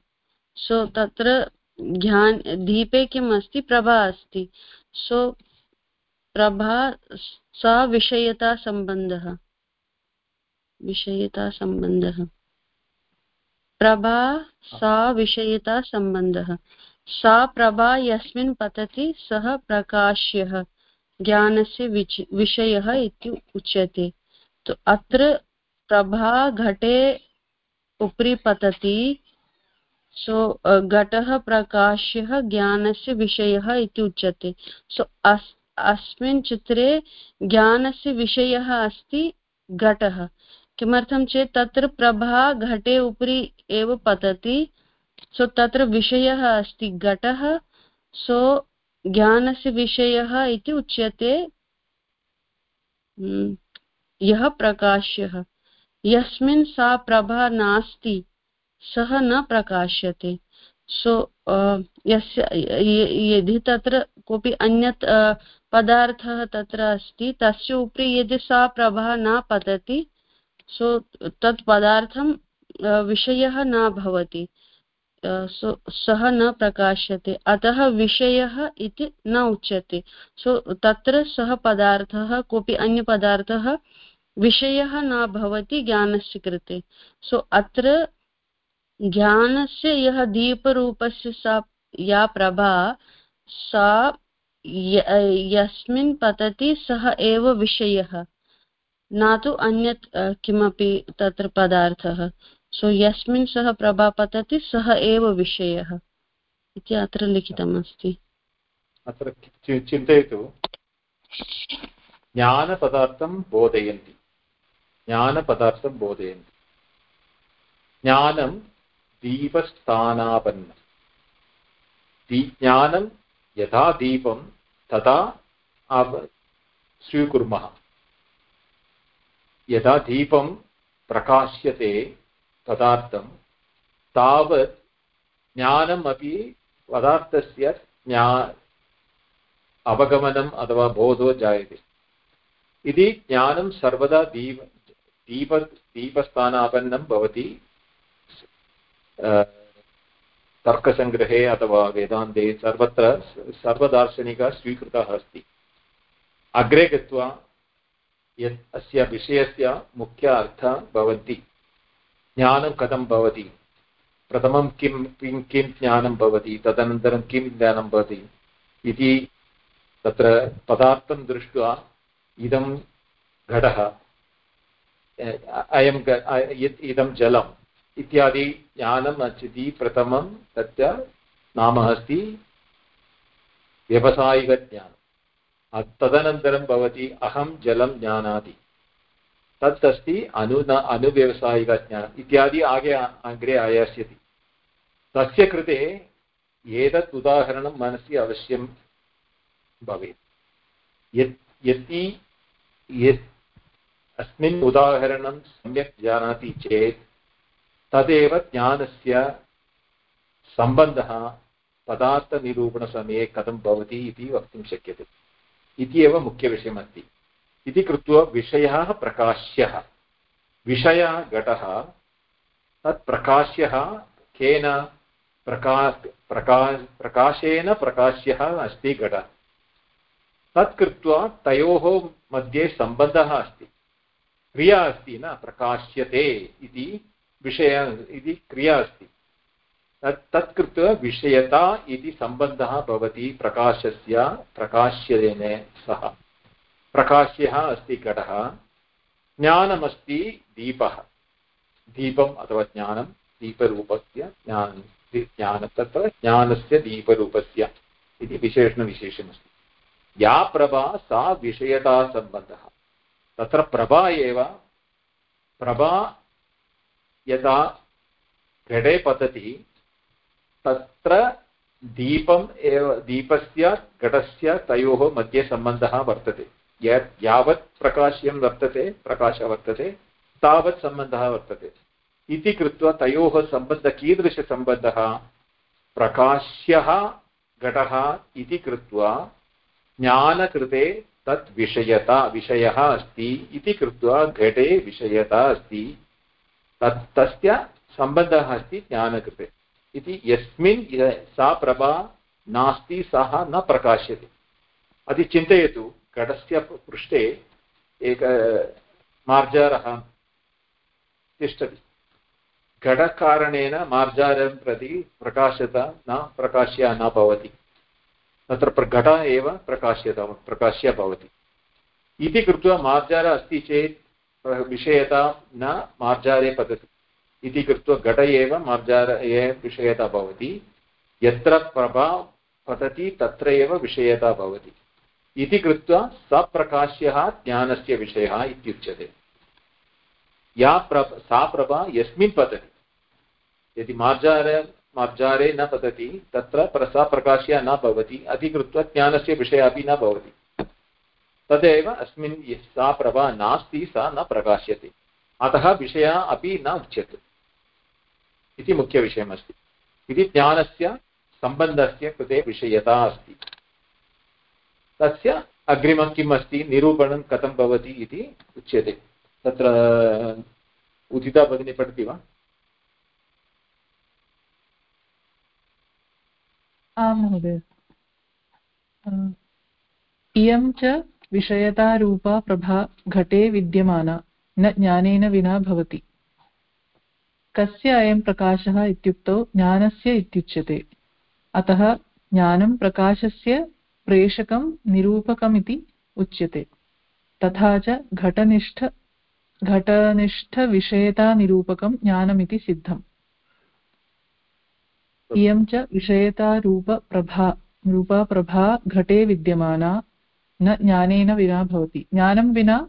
सो, तत्र ज्ञान, दीपे किम् अस्ति प्रभा अस्ति। सो, प्रभा, सा विषयतासम्बन्धः विषयतासम्बन्धः प्रभा सा विषयिता सम्बन्धः सा प्रभा यस्मिन् पतति, सः प्रकाश्यः। ज्ञानस्य विषयः इति उच्यते। तो अत्र प्रभा घटे उपरि पतति, सो घटः प्रकाश्यः, ज्ञानस्य विषयः इति उच्यते। सो, अस्, अस्मिन् चित्रे ज्ञानस्य विषयः अस्ति, घटः। किमर्थं चेत् तत्र प्रभा घटे उपरि एव पतति। सो तत्र विषयः अस्ति घटः। सो ज्ञानस्य विषयः इति उच्यते। हम्म, यः प्रकाश्यः। यस्मिन् सा प्रभा नास्ति सः न प्रकाश्यते। सो यस्य यदि तत्र कोऽपि अन्यत् पदार्थः तत्र अस्ति तस्य उपरि यदि सा प्रभा न पतति सो तत् पदार्थं विषयः न भवति सो सः न प्रकाश्यते अतः विषयः इति न उच्यते। सो तत्र सः पदार्थः, कोऽपि अन्यपदार्थः विषयः न भवति ज्ञानस्य कृते। सो अत्र ज्ञानस्य यः दीपरूपस्य सा, या प्रभा, सा यस्मिन् पतति सः एव विषयः। न तु अन्यत् किमपि तत्र पदार्थः। सो यस्मिन् सः प्रभा पतति, सः एव विषयः। इति अत्र लिखितमस्ति। अत्र चिन्तयतु। ज्ञानपदार्थं बोधयन्ति। ज्ञानपदार्थं बोधयन्ति। ज्ञानं दीपस्थानापन्नं। दी, ज्ञानं यथा दीपं, तथा स्वीकुर्मः। यदा दीपं प्रकाश्यते पदार्थं तावत् ज्ञानम् पदार्थस्य ज्ञा अवगमनम् अथवा बोधो जायते। इति ज्ञानं सर्वदा दीप दीप, दीपस्थानापन्नं भवति तर्कसङ्ग्रहे अथवा वेदान्ते सर्वत्र सर्वदार्शनिकः स्वीकृतः अस्ति। अग्रे गत्वा यत् अस्य विषयस्य मुख्य अर्थः भवन्ति। ज्ञानं कथं भवति? प्रथमं किं किं किं ज्ञानं भवति? तदनन्तरं किं ज्ञानं भवति? इति तत्र पदार्थं दृष्ट्वा इदं घटः अयं इदं जलं इत्यादि ज्ञानम् अस्ति प्रथमं तस्य नाम अस्ति व्यावसायिकज्ञानं तदनन्तरं भवति अहं जलं जानाति तत् अस्ति अनु अनुव्यवसायिकज्ञानम् इत्यादि आगे अग्रे आयास्यति। तस्य कृते एतत् उदाहरणं मनसि अवश्यं भवेत्। यत् यदि यत् अस्मिन् उदाहरणं सम्यक् जानाति चेत् तदेव ज्ञानस्य सम्बन्धः, पदार्थनिरूपणसमये कथं भवति इति वक्तुं शक्यते। इति एव मुख्यविषयमस्ति। इति कृत्वा विषयः प्रकाश्यः। विषयः घटः, तत् प्रकाश्यः केन प्रका प्रका, प्रकाशेन प्रकाश्यः अस्ति घटः। तत् कृत्वा तयोः मध्ये सम्बन्धः अस्ति। क्रिया अस्ति न, प्रकाश्यते इति विषय, इति क्रिया अस्ति। तत् तत् कृत्वा विषयता इति सम्बन्धः भवति प्रकाशस्य, प्रकाश्येन सह। प्रकाश्यः अस्ति घटः ज्ञानमस्ति दीपः। दीपम् अथवा ज्ञानं, दीपरूपस्य ज्ञान ज्ञान तत्र ज्ञानस्य दीपरूपस्य इति विशेषणविशेषमस्ति। या प्रभा सा विषयतासम्बन्धः तत्र प्रभा एव। प्रभा यदा घटे पतति तत्र दीपम् एव, दीपस्य, घटस्य, तयोः मध्ये सम्बन्धः वर्तते। यत् यावत् प्रकाश्यं वर्तते, प्रकाशः वर्तते, तावत् सम्बन्धः वर्तते। इति कृत्वा तयोः सम्बन्धः, कीदृशसम्बन्धः? प्रकाश्यः घटः इति कृत्वा ज्ञानकृते तत् विषयता, विषयः अस्ति इति कृत्वा घटे विषयता अस्ति। तत्, तस्य सम्बन्धः अस्ति ज्ञानकृते। इति यस्मिन् सा प्रभा नास्ति, सः न प्रकाश्यते। अति चिन्तयतु घटस्य पृष्ठे एक मार्जारः तिष्ठति। घटकारणेन मार्जारं प्रति प्रकाशता न, प्रकाश्य न भवति। तत्र घट एव प्रकाश्यता, प्रकाश्य भवति। इति कृत्वा मार्जारः अस्ति चेत्, विषयता न मार्जारे पतति। इति कृत्वा घट एव मार्जारे विषयता भवति। यत्र प्रभा पतति तत्र एव विषयता भवति। इति कृत्वा सप्रकाश्यः ज्ञानस्य विषयः इत्युच्यते। या प्रभ सा प्रभा यस्मिन् पतति। यदि मार्जारे मार्जारे न पतति, तत्र सा प्रकाश्य न भवति, अधिकृत्वा ज्ञानस्य विषयः अपि न भवति। तदेव अस्मिन् सा प्रभा नास्ति, सा न प्रकाश्यते। अतः विषयः अपि न उच्यते। इति मुख्यविषयमस्ति। इति ज्ञानस्य सम्बन्धस्य कृते विषयता अस्ति। तस्य अग्रिमं किम् अस्ति? निरूपणं कथं भवति इति उच्यते। तत्र उदिता भगिनी पठति वा? आं, महोदय। इयं च विषयतारूपा प्रभा घटे विद्यमाना। न ज्ञानेन विना भवति। कस्य अयं प्रकाशः इत्युक्तौ ज्ञानस्य इत्युच्यते। अतः ज्ञानं प्रकाशस्य प्रेषकं निरूपकमिति उच्यते। तथा च घटनिष्ठ, घटनिष्ठविषयतानिरूपकं ज्ञानमिति सिद्धम्। इयं च विषयतारूपप्रभा, रूपप्रभा घटे विद्यमाना, न ज्ञानेन विना भवति। ज्ञानं विना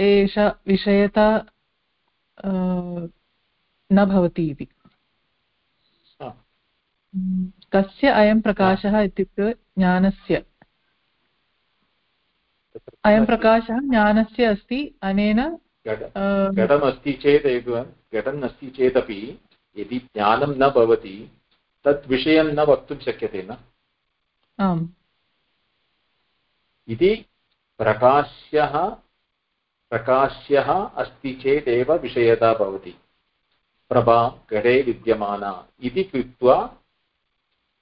एषा विषयता न भवति इति। कस्य अयं प्रकाशः इत्युक्ते ज्ञानस्य? अयं प्रकाशः ज्ञानस्य अस्ति अनेन घटमस्ति चेत् एव घटम् अस्ति चेदपि यदि ज्ञानं न भवति तत् विषयं न वक्तुं शक्यते न? आम्। इति प्रकाश्यः प्रकाश्यः अस्ति चेदेव विषयता भवति। प्रभा घटे विद्यमाना। इति कृत्वा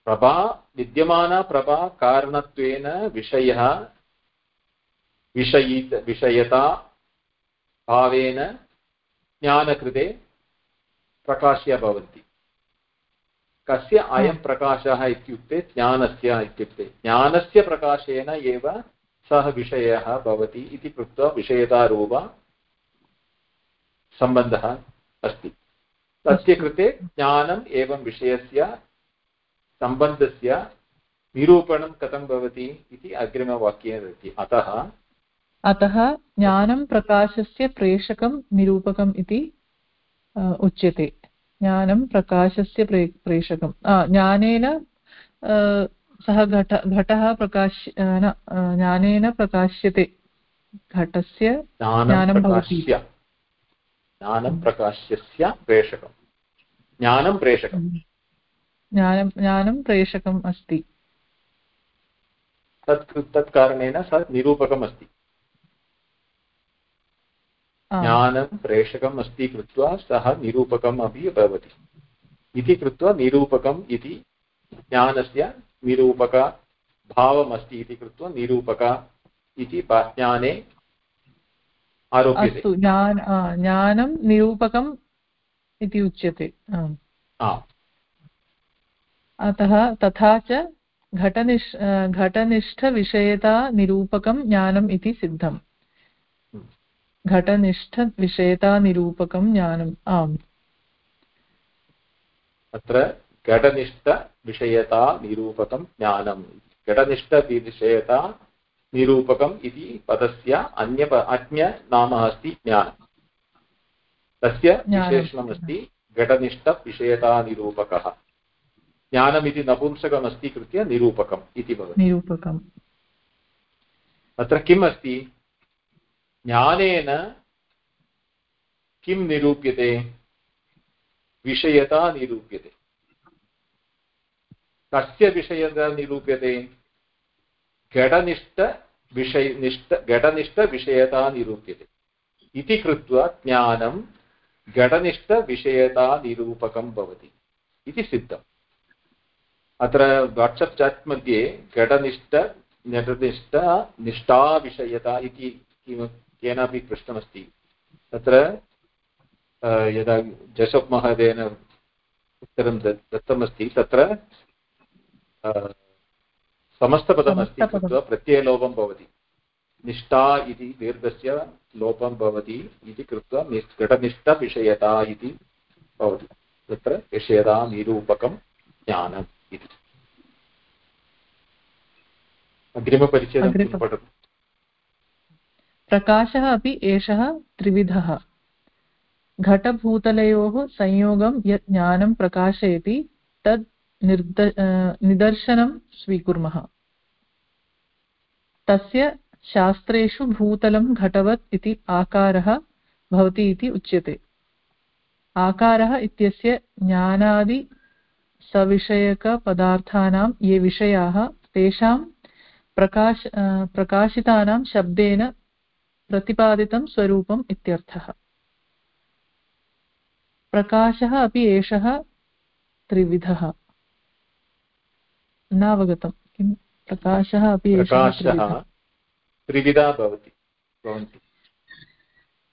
प्रभा, विद्यमाना प्रभा कारणत्वेन विषयः विषयित, विषयता भावेन ज्ञानकृते प्रकाश्य भवन्ति। कस्य अयं प्रकाशः इत्युक्ते ज्ञानस्य इत्युक्ते। ज्ञानस्य प्रकाशेन एव सः विषयः भवति इति कृत्वा विषयतारूप सम्बन्धः अस्ति। तस्य कृते ज्ञानम् एवं विषयस्य सम्बन्धस्य निरूपणं कथं भवति इति अग्रिमवाक्ये अस्ति अतः अतः ज्ञानं प्रकाशस्य प्रेषकं निरूपकम् इति उच्यते। ज्ञानं प्रकाशस्य प्रे प्रेषकं ज्ञानेन सः घट घटः प्रकाश्य न ज्ञानेन प्रकाश्यते। घटस्य ज्ञानं भवति। ज्ञानं प्रकाश्यस्य प्रेषकं ज्ञानं प्रेषकं ज्ञानं ज्ञानं प्रेषकम् अस्ति। तत् तत्कारणेन सः निरूपकम् अस्ति। ज्ञानं प्रेषकम् अस्ति कृत्वा सः निरूपकम् अपि भवति। इति कृत्वा निरूपकम् इति ज्ञानस्य निरूपकभावमस्ति इति कृत्वा निरूपक इति आरोप्यते। अस्तु ज्ञानं निरूपकम् इति उच्यते। अतः तथा च घटनिष् घटनिष्ठविषयतानिरूपकं ज्ञानम् इति सिद्धम्। घटनिष्ठविषयतानिरूपकं ज्ञानम् आम्। अत्र घटनिष्ठविषयतानिरूपकं ज्ञानं घटनिष्ठविषयता निरूपकम् इति पदस्य अन्य अन्य नाम अस्ति ज्ञानं तस्य विशेषणमस्ति घटनिष्ठविषयतानिरूपकः ज्ञानमिति नपुंसकमस्ति कृत्य निरूपकम् इति भवति निरूपकम् अत्र किम् अस्ति ज्ञानेन किं निरूप्यते विषयता निरूप्यते कस्य विषयता निरूप्यते। घटनिष्ठविषय निष्ठ घटनिष्ठविषयता निरूप्यते। इति कृत्वा ज्ञानं घटनिष्ठविषयतानिरूपकं भवति। इति सिद्धम्। अत्र वाट्सप् चाट् मध्ये घटनिष्ठ घटनिष्ठ निष्ठाविषयता इति केनापि पृष्टमस्ति। तत्र यदा जसप् महोदयेन उत्तरं दत्तमस्ति, तत्र समस्तपदमस्ति कृत्वा प्रत्ययलोपं भवति। निष्ठा इति दीर्घस्य लोपं भवति इति कृत्वा घटनिष्ठविषयता इति भवति। तत्र विषयता निरूपकं ज्ञानम् इति। अग्रिमपरिचयं पठतु? प्रकाशः अपि एषः त्रिविधः। घटभूतलयोः संयोगं यत् ज्ञानं प्रकाशयति तद् निर्द निदर्शनं स्वीकुर्मः। तस्य शास्त्रेषु भूतलं घटवत् इति आकारः भवति इति उच्यते। आकारः इत्यस्य ज्ञानादि सविषयकपदार्थानां, ये विषयाः, तेषां प्रकाश प्रकाशितानां शब्देन प्रतिपादितं स्वरूपम् इत्यर्थः। प्रकाशः अपि एषः त्रिविधः। नावगतं। किं प्रकाशः अपि प्रकाशः त्रिविधा। भवति भवन्ति।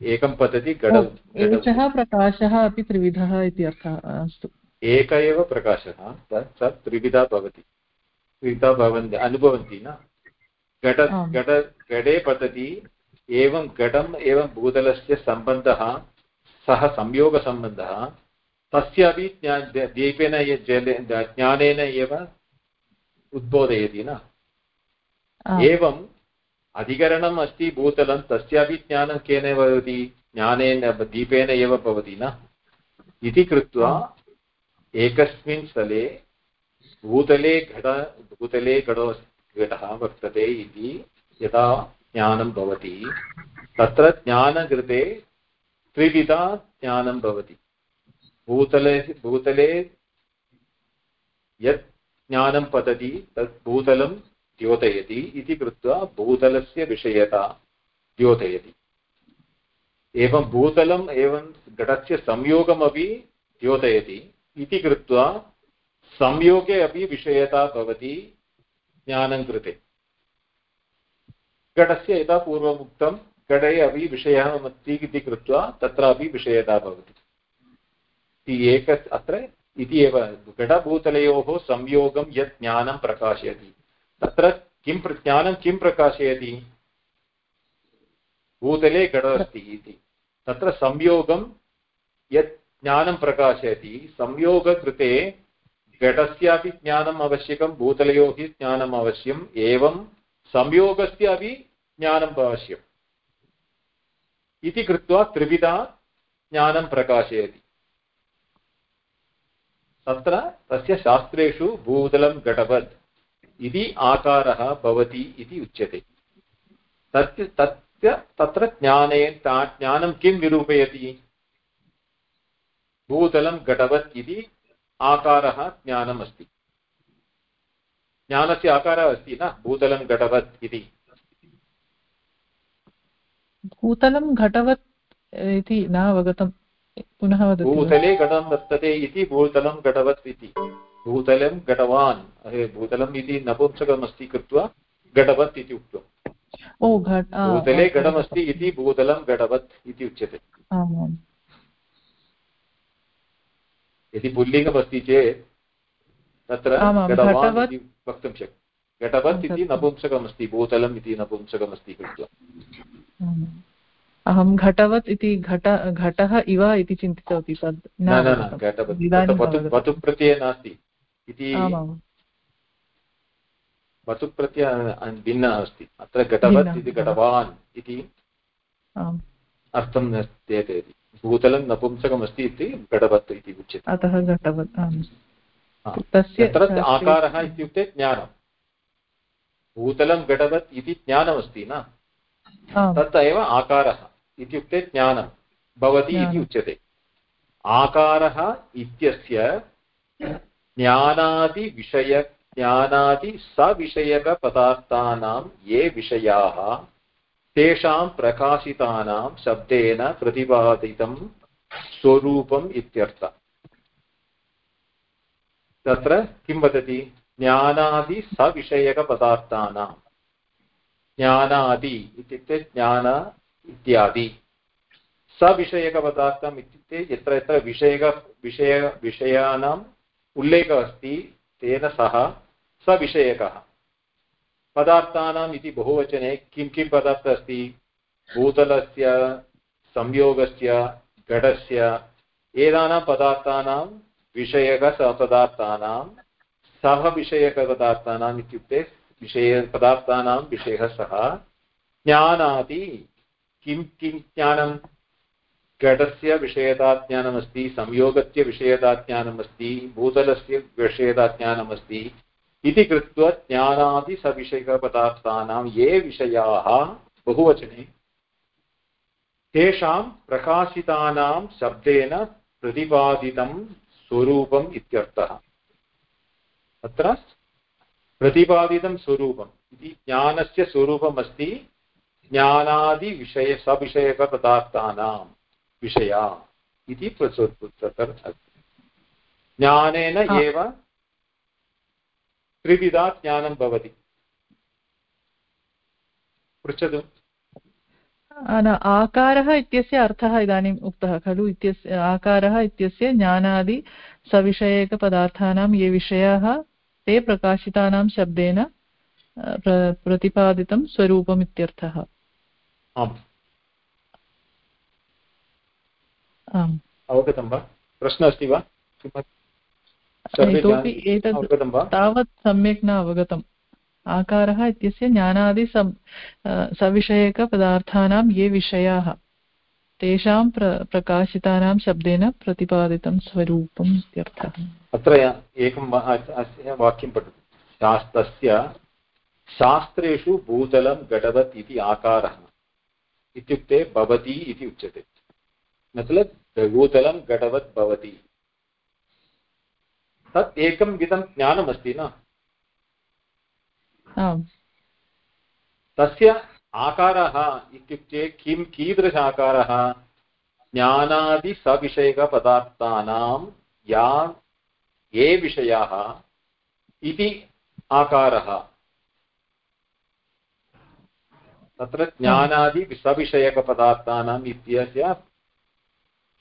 एकं पतति एषः प्रकाशः अपि त्रिविधः इति अर्थः अस्तु। एक एव प्रकाशः तत् त्रिविधा भवति। त्रिविधा भवन्ति अनुभवन्ति न? घट घट घटे पतति एवं घटम् एवं भूतलस्य सम्बन्धः सः संयोगसम्बन्धः तस्यापि ज्ञा दीपेन ज्ञानेन एव उद्बोधयति न। एवम् अधिकरणम् अस्ति भूतलं तस्यापि ज्ञानं केन भवति? ज्ञानेन दीपेन एव भवति न। इति कृत्वा एकस्मिन् स्थले भूतले घट भूतले घटो घटः वर्तते इति यदा ज्ञानं भवति तत्र ज्ञानकृते त्रिविधा ज्ञानं भवति। भूतले भूतले यत् ज्ञानं पतति तत् भूतलं द्योतयति इति कृत्वा भूतलस्य विषयता द्योतयति। एवं भूतलम् एवं घटस्य संयोगमपि द्योतयति इति कृत्वा संयोगे अपि विषयता भवति ज्ञानं कृते। घटस्य यथा पूर्वम् उक्तं घटे अपि विषयः अस्ति इति कृत्वा तत्रापि विषयता भवति। एक अत्र इति एव घटभूतलयोः संयोगं यत् ज्ञानं प्रकाशयति। तत्र किं ज्ञानं किं प्रकाशयति? भूतले घट अस्ति इति। तत्र संयोगं यत् ज्ञानं प्रकाशयति, संयोगकृते घटस्यापि ज्ञानम् आवश्यकं, भूतलयोः ज्ञानम् अवश्यम् एवं संयोगस्य ज्ञानम् आवश्यकम्। इति कृत्वा त्रिविधा ज्ञानं प्रकाशयति। तत्र तस्य शास्त्रेषु भूतलं घटवत् इति आकारः भवति इति उच्यते। तत् तत्र ज्ञाने ज्ञानं किं निरूपयति भूतलं घटवत् इति आकारः ज्ञानम् अस्ति। ज्ञानस्य आकारः अस्ति न? भूतलं घटवत् इति। भूतलं घटवत् इति न अवगतं पुनः वदतु भूतले घटं वर्तते इति भूतलं घटवत् इति। भूतलं घटवान् भूतलम् इति नपुंसकमस्ति कृत्वा घटवत् इति उक्तम्। ओ घट भूतले घटमस्ति इति भूतलं घटवत् इति उच्यते। यदि पुल्लिङ्गमस्ति चेत् तत्र घटवान् इति वक्तुं शक्यते घटवत् इति नपुंसकमस्ति भूतलम् इति नपुंसकमस्ति कृत्वा। अहं घटवत् इति घट घटः इव इति चिन्तितवती तद् प्रत्ययः नास्ति। इति प्रत्ययः भिन्नः अस्ति। अत्र घटवत् इति घटवान् इति अर्थं न भूतलं नपुंसकमस्ति इति घटवत् इति उच्यते। अतः घटवत् तत्र आकारः इत्युक्ते ज्ञानं भूतलं घटवत् इति ज्ञानमस्ति न? तत् एव आकारः। इत्युक्ते ज्ञानं भवति इति उच्यते। आकारः इत्यस्य ज्ञानादिविषय ज्ञानादिसविषयकपदार्थानां ये विषयाः तेषां प्रकाशितानां शब्देन प्रतिपादितं स्वरूपम् इत्यर्थ। तत्र किं वदति? ज्ञानादिसविषयकपदार्थानां ज्ञानादि इत्युक्ते ज्ञान इत्यादि। सविषयकपदार्थम् इत्युक्ते यत्र यत्र विषयक, विषय, विषयाणाम् उल्लेखः अस्ति, तेन सह सविषयकः पदार्थानाम् इति बहुवचने किं किं पदार्थः अस्ति? भूतलस्य, संयोगस्य घटस्य एतानां पदार्थानां विषयकपदार्थानां सह विषयकपदार्थानाम् इत्युक्ते विषयपदार्थानां विषयः सः ज्ञानादि किं किं ज्ञानं घटस्य विषयताज्ञानमस्ति संयोगस्य विषयताज्ञानमस्ति भूतलस्य विषयताज्ञानमस्ति इति कृत्वा ज्ञानादिसविषयकपदार्थानां ये विषयाः बहुवचने, तेषां प्रकाशितानां शब्देन प्रतिपादितं स्वरूपम् इत्यर्थः। अत्र प्रतिपादितं स्वरूपम् इति ज्ञानस्य स्वरूपम् अस्ति ज्ञानादिविषय सविषयकपदार्थानां विषया इति ज्ञानेन एव त्रिविधा ज्ञानं भवति। पृच्छतु। आकारः इत्यस्य अर्थः इदानीम् उक्तः खलु? इत्यस्य आकारः इत्यस्य ज्ञानादि सविषयकपदार्थानां ये विषयाः ते प्रकाशितानां शब्देन प्रतिपादितं स्वरूपम् इत्यर्थः आम्। आम्। अवगतं वा? प्रश्नः अस्ति वा? इतोपि एतत् तावत् सम्यक् न अवगतम्। आकारः इत्यस्य ज्ञानादि सविषयकपदार्थानां ये विषयाः तेषां प्र प्रकाशितानां शब्देन प्रतिपादितं स्वरूपम् इत्यर्थः। अत्र एकं वाक्यं पठतु। शास्त्रस्य शास्त्रेषु भूतलं घटवत् इति आकारः। इत्युक्ते भवति इति उच्यते। मतलब भूतलं घटवत् भवति। तत् एकं विधं ज्ञानमस्ति न? तस्य आकारः इत्युक्ते किं कीदृश आकारः? ज्ञानादिसविषयकपदार्थानां या ये विषयाः इति आकारः। तत्र ज्ञानादि सविषयकपदार्थानाम् इत्यस्य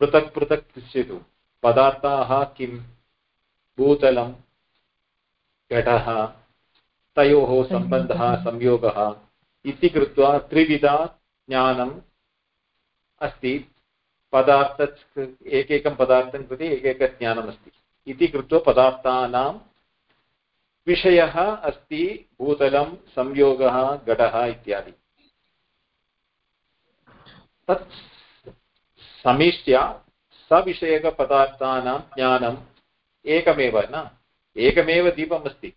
पृथक् पृथक् पश्यतु पदार्थाः किं भूतलं, घटः, तयोः सम्बन्धः, संयोगः इति कृत्वा त्रिविधा ज्ञानम् अस्ति। पदार्थ एकैकं पदार्थं कृते एकैकज्ञानमस्ति इति कृत्वा पदार्थानां विषयः अस्ति। भूतलं, संयोगः, घटः इत्यादि। तत् समीक्ष्य सविषयकपदार्थानां ज्ञानम् एकमेव न एकमेव दीपमस्ति।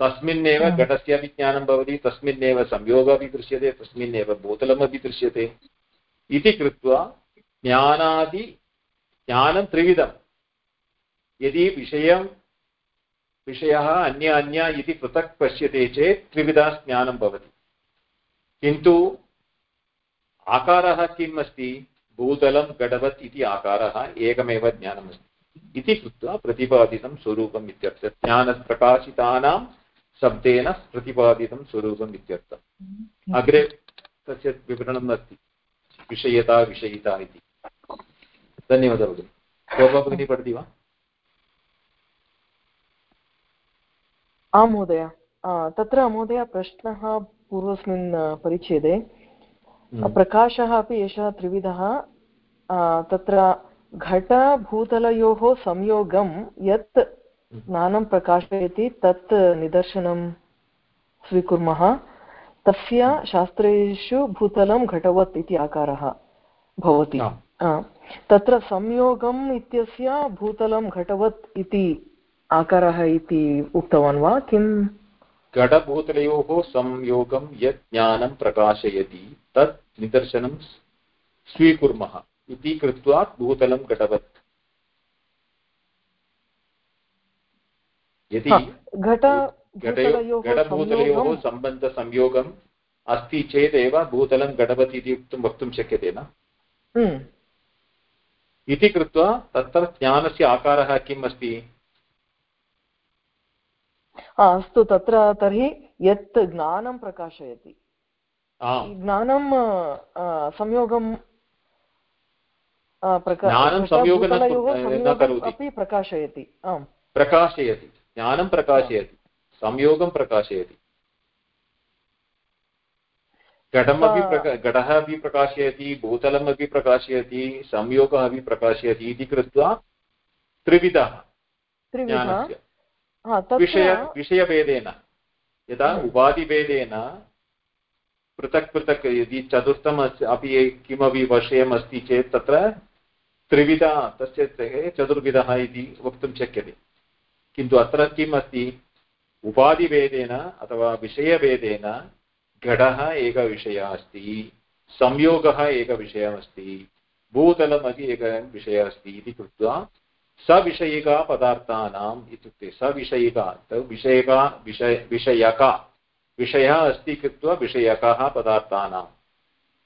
तस्मिन्नेव घटस्यापि ज्ञानं भवति तस्मिन्नेव संयोगः दृश्यते तस्मिन्नेव भूतलमपि दृश्यते इति कृत्वा ज्ञानादि ज्ञानं त्रिविधं यदि विषयं विषयः अन्य अन्य इति पृथक् पश्यते चेत् त्रिविधा ज्ञानं भवति। किन्तु आकारः किम् अस्ति? भूतलं घटवत् इति आकारः एकमेव ज्ञानमस्ति। इति कृत्वा प्रतिपादितं स्वरूपम् इत्यर्थः। ज्ञानप्रकाशितानां शब्देन प्रतिपादितं स्वरूपम् इत्यर्थः। अग्रे तस्य विवरणम् अस्ति। विषयता विषयिता इति। धन्यवादः भगिनि। शोभा भगिनी पठति वा? आं महोदय। तत्र महोदय प्रश्नः पूर्वस्मिन् परिच्छेदे। प्रकाशः अपि एषः त्रिविधः तत्र घटभूतलयोः संयोगं यत् ज्ञानं प्रकाशयति तत् निदर्शनं स्वीकुर्मः। तस्य शास्त्रेषु भूतलं घटवत् इति आकारः भवति। तत्र संयोगम् इत्यस्य भूतलं घटवत् इति आकारः इति उक्तवान् वा? किम्? घटभूतलयोः संयोगं यत् ज्ञानं प्रकाशयति तत् निदर्शनं स्वीकुर्मः इति कृत्वा भूतलं घटवत्। यदि घटभूतलयोः सम्बन्धसंयोगम् अस्ति चेदेव भूतलं घटवत् इति उक्तुं वक्तुं शक्यते न? हम्म। इति कृत्वा तत्र ज्ञानस्य आकारः किम् अस्ति? अस्तु तत्र तर्हि यत् ज्ञानं प्रकाशयति। ज्ञानं संयोगं अपि प्रकाशयति। आम्। प्रकाशयति। ज्ञानं प्रकाशयति। संयोगं प्रकाशयति। घटमपि घटः अपि प्रकाशयति भूतलम् अपि प्रकाशयति संयोगः अपि प्रकाशयति इति कृत्वा त्रिविधः विषय विषयभेदेन यदा उपाधिभेदेन पृथक् पृथक् यदि चतुर्थम् अपि किमपि विषयम् अस्ति चेत् तत्र त्रिविधा तस्य चतुर्विधः इति वक्तुं शक्यते। किन्तु अत्र किम् अस्ति उपाधिभेदेन अथवा विषयभेदेन घटः एकविषयः अस्ति संयोगः एकविषयमस्ति भूतलमपि एकः विषयः अस्ति इति कृत्वा सविषयिका पदार्थानाम् इत्युक्ते सविषयिका विषयका, विषय, विषयका, विषयः अस्ति कृत्वा विषयकः पदार्थानां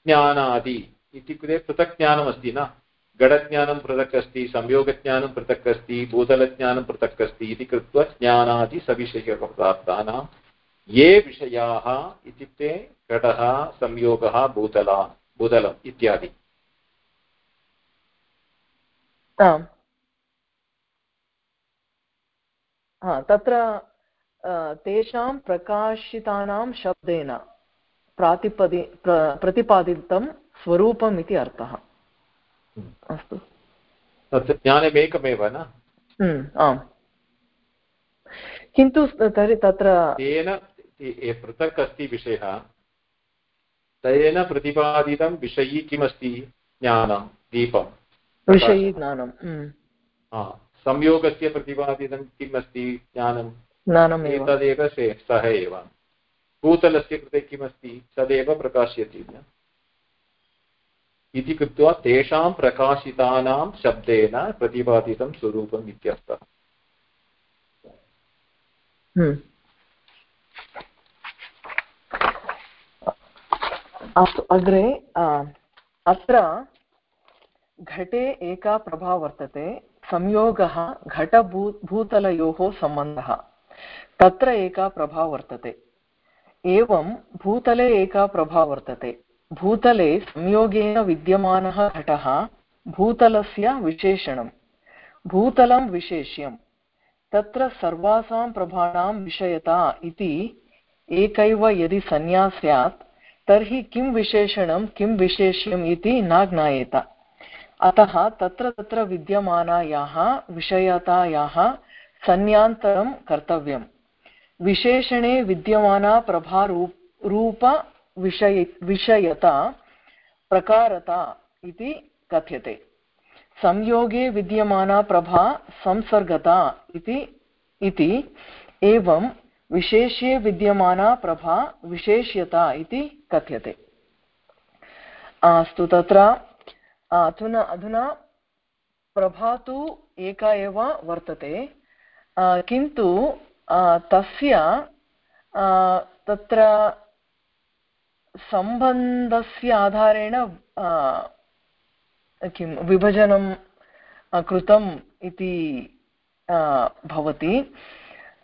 ज्ञानादि इत्युक्ते पृथक् ज्ञानमस्ति न? घटज्ञानं पृथक् अस्ति संयोगज्ञानं पृथक् अस्ति भूतलज्ञानं पृथक् अस्ति इति कृत्वा ज्ञानादि सविषयकपदार्थानां ये विषयाः इत्युक्ते घटः, संयोगः, भूतला, भूतलम् इत्यादि। तत्र तेषां प्रकाशितानां शब्देन प्रातिपदि प्र प्रतिपादितं स्वरूपम् इति अर्थः। हम्म। अस्तु। तत् ज्ञानमेकमेव न? हम्म, आम्। किन्तु तर्हि तत्र तेन पृथक् अस्ति विषयः तेन प्रतिपादितं विषयी किमस्ति ज्ञानं दीपं विषयी ज्ञानं हम्म। संयोगस्य प्रतिपादितं किम् अस्ति ज्ञानं ज्ञानमेव। तदेव सः एव। भूतलस्य कृते किमस्ति? तदेव प्रकाश्यति। इति कृत्वा तेषां प्रकाशितानां शब्देन प्रतिपादितं स्वरूपम् इत्यर्थः। हम्म। अस्तु अग्रे अत्र घटे एका प्रभा वर्तते। संयोगः घटभू, भूतलयोः सम्बन्धः। तत्र एका प्रभा वर्तते। एवं भूतले एका प्रभा वर्तते। भूतले संयोगेन विद्यमानः घटः भूतलस्य विशेषणं भूतलं विशेष्यं तत्र सर्वासां प्रभाणां विषयता इति एकैव यदि संज्ञा स्यात्, तर्हि किं विशेषणं, किं विशेष्यम् इति न ज्ञायेत अतः तत्र तत्र विद्यमानायाः, विषयतायाः संज्ञान्तरं कर्तव्यम् विशेषणे विद्यमाना विषयता, प्रकारता इति कथ्यते। संयोगे विद्यमाना प्रभा संसर्गता इति इति एवं विशेष्ये विद्यमाना विशेष्यता इति कथ्यते। अस्तु तत्र अधुना अधुना प्रभा तु एका एव वर्तते। किन्तु तस्य तत्र सम्बन्धस्य आधारेण किं, विभजनं कृतम् इति भवति।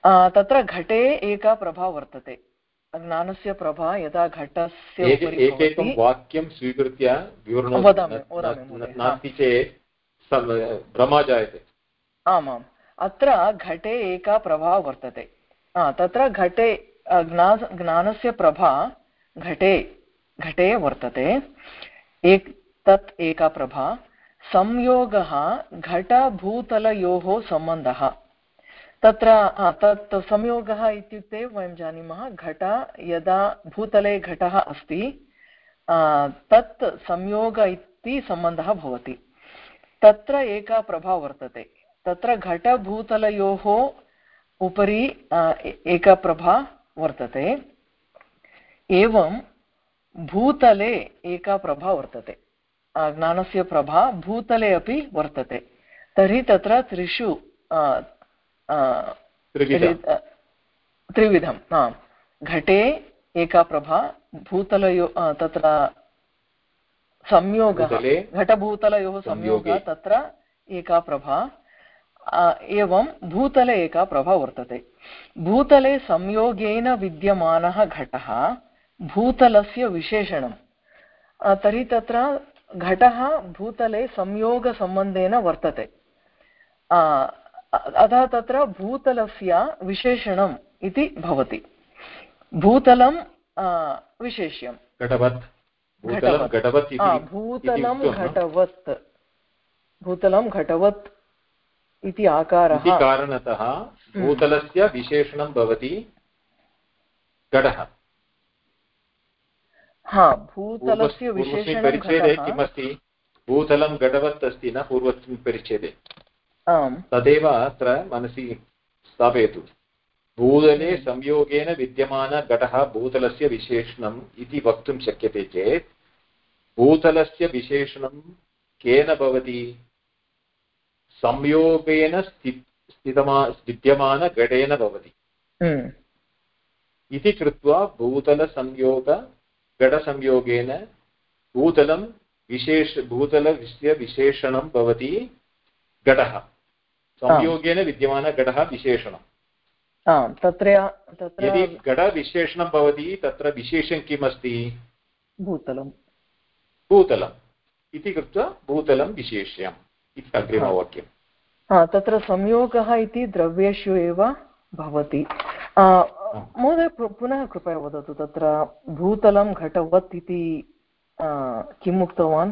तत्र घटे एका प्रभा वर्तते। ज्ञानस्य प्रभा यदा घटस्य एकैकं वाक्यं स्वीकृत्य विवरणं नास्ति चेत् भ्रमा जायते। आमाम्। अत्र घटे एका प्रभा वर्तते। तत्र घटे ज्ञा ज्ञानस्य प्रभा घटे घटे वर्तते। एक तत् एका प्रभा। संयोगः घटभूतलयोः सम्बन्धः। तत्र तत् संयोगः इत्युक्ते वयं जानीमः, घट यदा भूतले घटः अस्ति तत् संयोग इति सम्बन्धः भवति। तत्र एका प्रभा वर्तते। तत्र घटभूतलयोः उपरि एका प्रभा वर्तते। एवं भूतले एका प्रभा वर्तते। ज्ञानस्य प्रभा भूतले अपि वर्तते। तर्हि तत्र त्रिषु त्रिविधं घटे एका प्रभा भूतलयो तत्र संयोगः। घटभूतलयोः संयोगः तत्र एका प्रभा एवं भूतले एका प्रभा वर्तते। भूतले संयोगेन विद्यमानः घटः भूतलस्य विशेषणं तर्हि तत्र घटः भूतले संयोगसम्बन्धेन वर्तते। अतः तत्र भूतलस्य विशेषणम् इति भवति। भूतलं विशेष्यं भूतलं घटवत्। भूतलं घटवत्। इति आकारः। कारणतः भूतलस्य विशेषणं भवति घटः। हा भूतलस्य विशेषणं किमस्ति? भूतलं घटवत् अस्ति न पूर्वस्मिन् परिच्छेदे। तदेव अत्र मनसि स्थापयतु। भूतले संयोगेन विद्यमानघटः भूतलस्य विशेषणम् इति वक्तुं शक्यते चेत् भूतलस्य विशेषणं केन भवति? संयोगेन स्थितमा विद्यमानघटेन भवति। इति कृत्वा भूतलसंयोग घटसंयोगेन भूतलं विशेष भूतलस्य विशेषणं भवति घटः। संयोगेन विद्यमानघटः विशेषणं तत्र यदि घटविशेषणं भवति तत्र विशेषं किम् अस्ति भूतलं भूतलम्। इति कृत्वा भूतलं विशेष्यम्। इति अग्रिमवाक्यं तत्र संयोगः इति द्रव्येषु एव भवति। महोदय पुनः कृपया वदतु तत्र भूतलं घटवत् इति किम् उक्तवान्?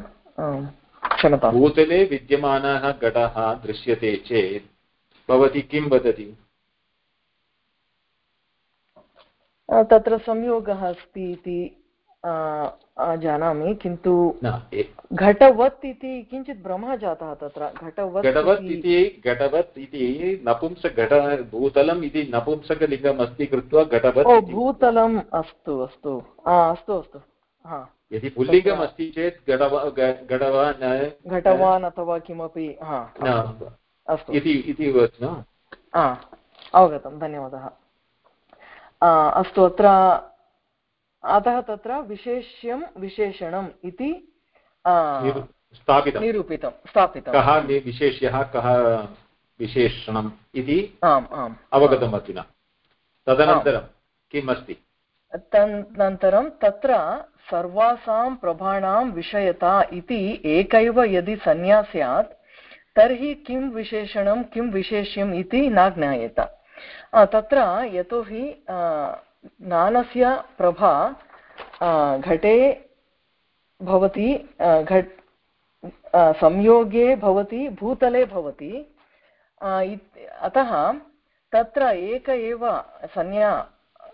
क्षमता भूतले विद्यमानः घटः दृश्यते चेत् भवती किं वदति? तत्र संयोगः अस्ति इति जानामि किन्तु घटवत् इति किञ्चित् भ्रमः जातः तत्र। घटवत् घटवत् इति घटवत् इति नपुंसघट भूतलम् इति नपुंसकलिङ्गम् अस्ति कृत्वा घटवत् भूतलम् अस्तु अस्तु। अस्तु अस्तु। यदि पुल्लिङ्गम् अस्ति चेत् घटवान् घटवान् अथवा किमपि अस्तु। इति अवगतं धन्यवादः। अस्तु अत्र अतः तत्र विशेष्यं विशेषणम् इति स्थापितं निरूपितं स्थापितं कः विशेष्यः कः विशेषणम् इति आम् आम्। अवगतम् अधुना तदनन्तरं किम् अस्ति? तदनन्तरं तत्र सर्वासां प्रभाणां विषयता इति एकैव यदि संज्ञा स्यात् तर्हि किं विशेषणं, किं विशेष्यम् इति न ज्ञायेत। तत्र यतोहि ज्ञानस्य प्रभा घटे भवति घट् संयोगे भवति, भूतले भवति अतः तत्र एक एव संज्ञा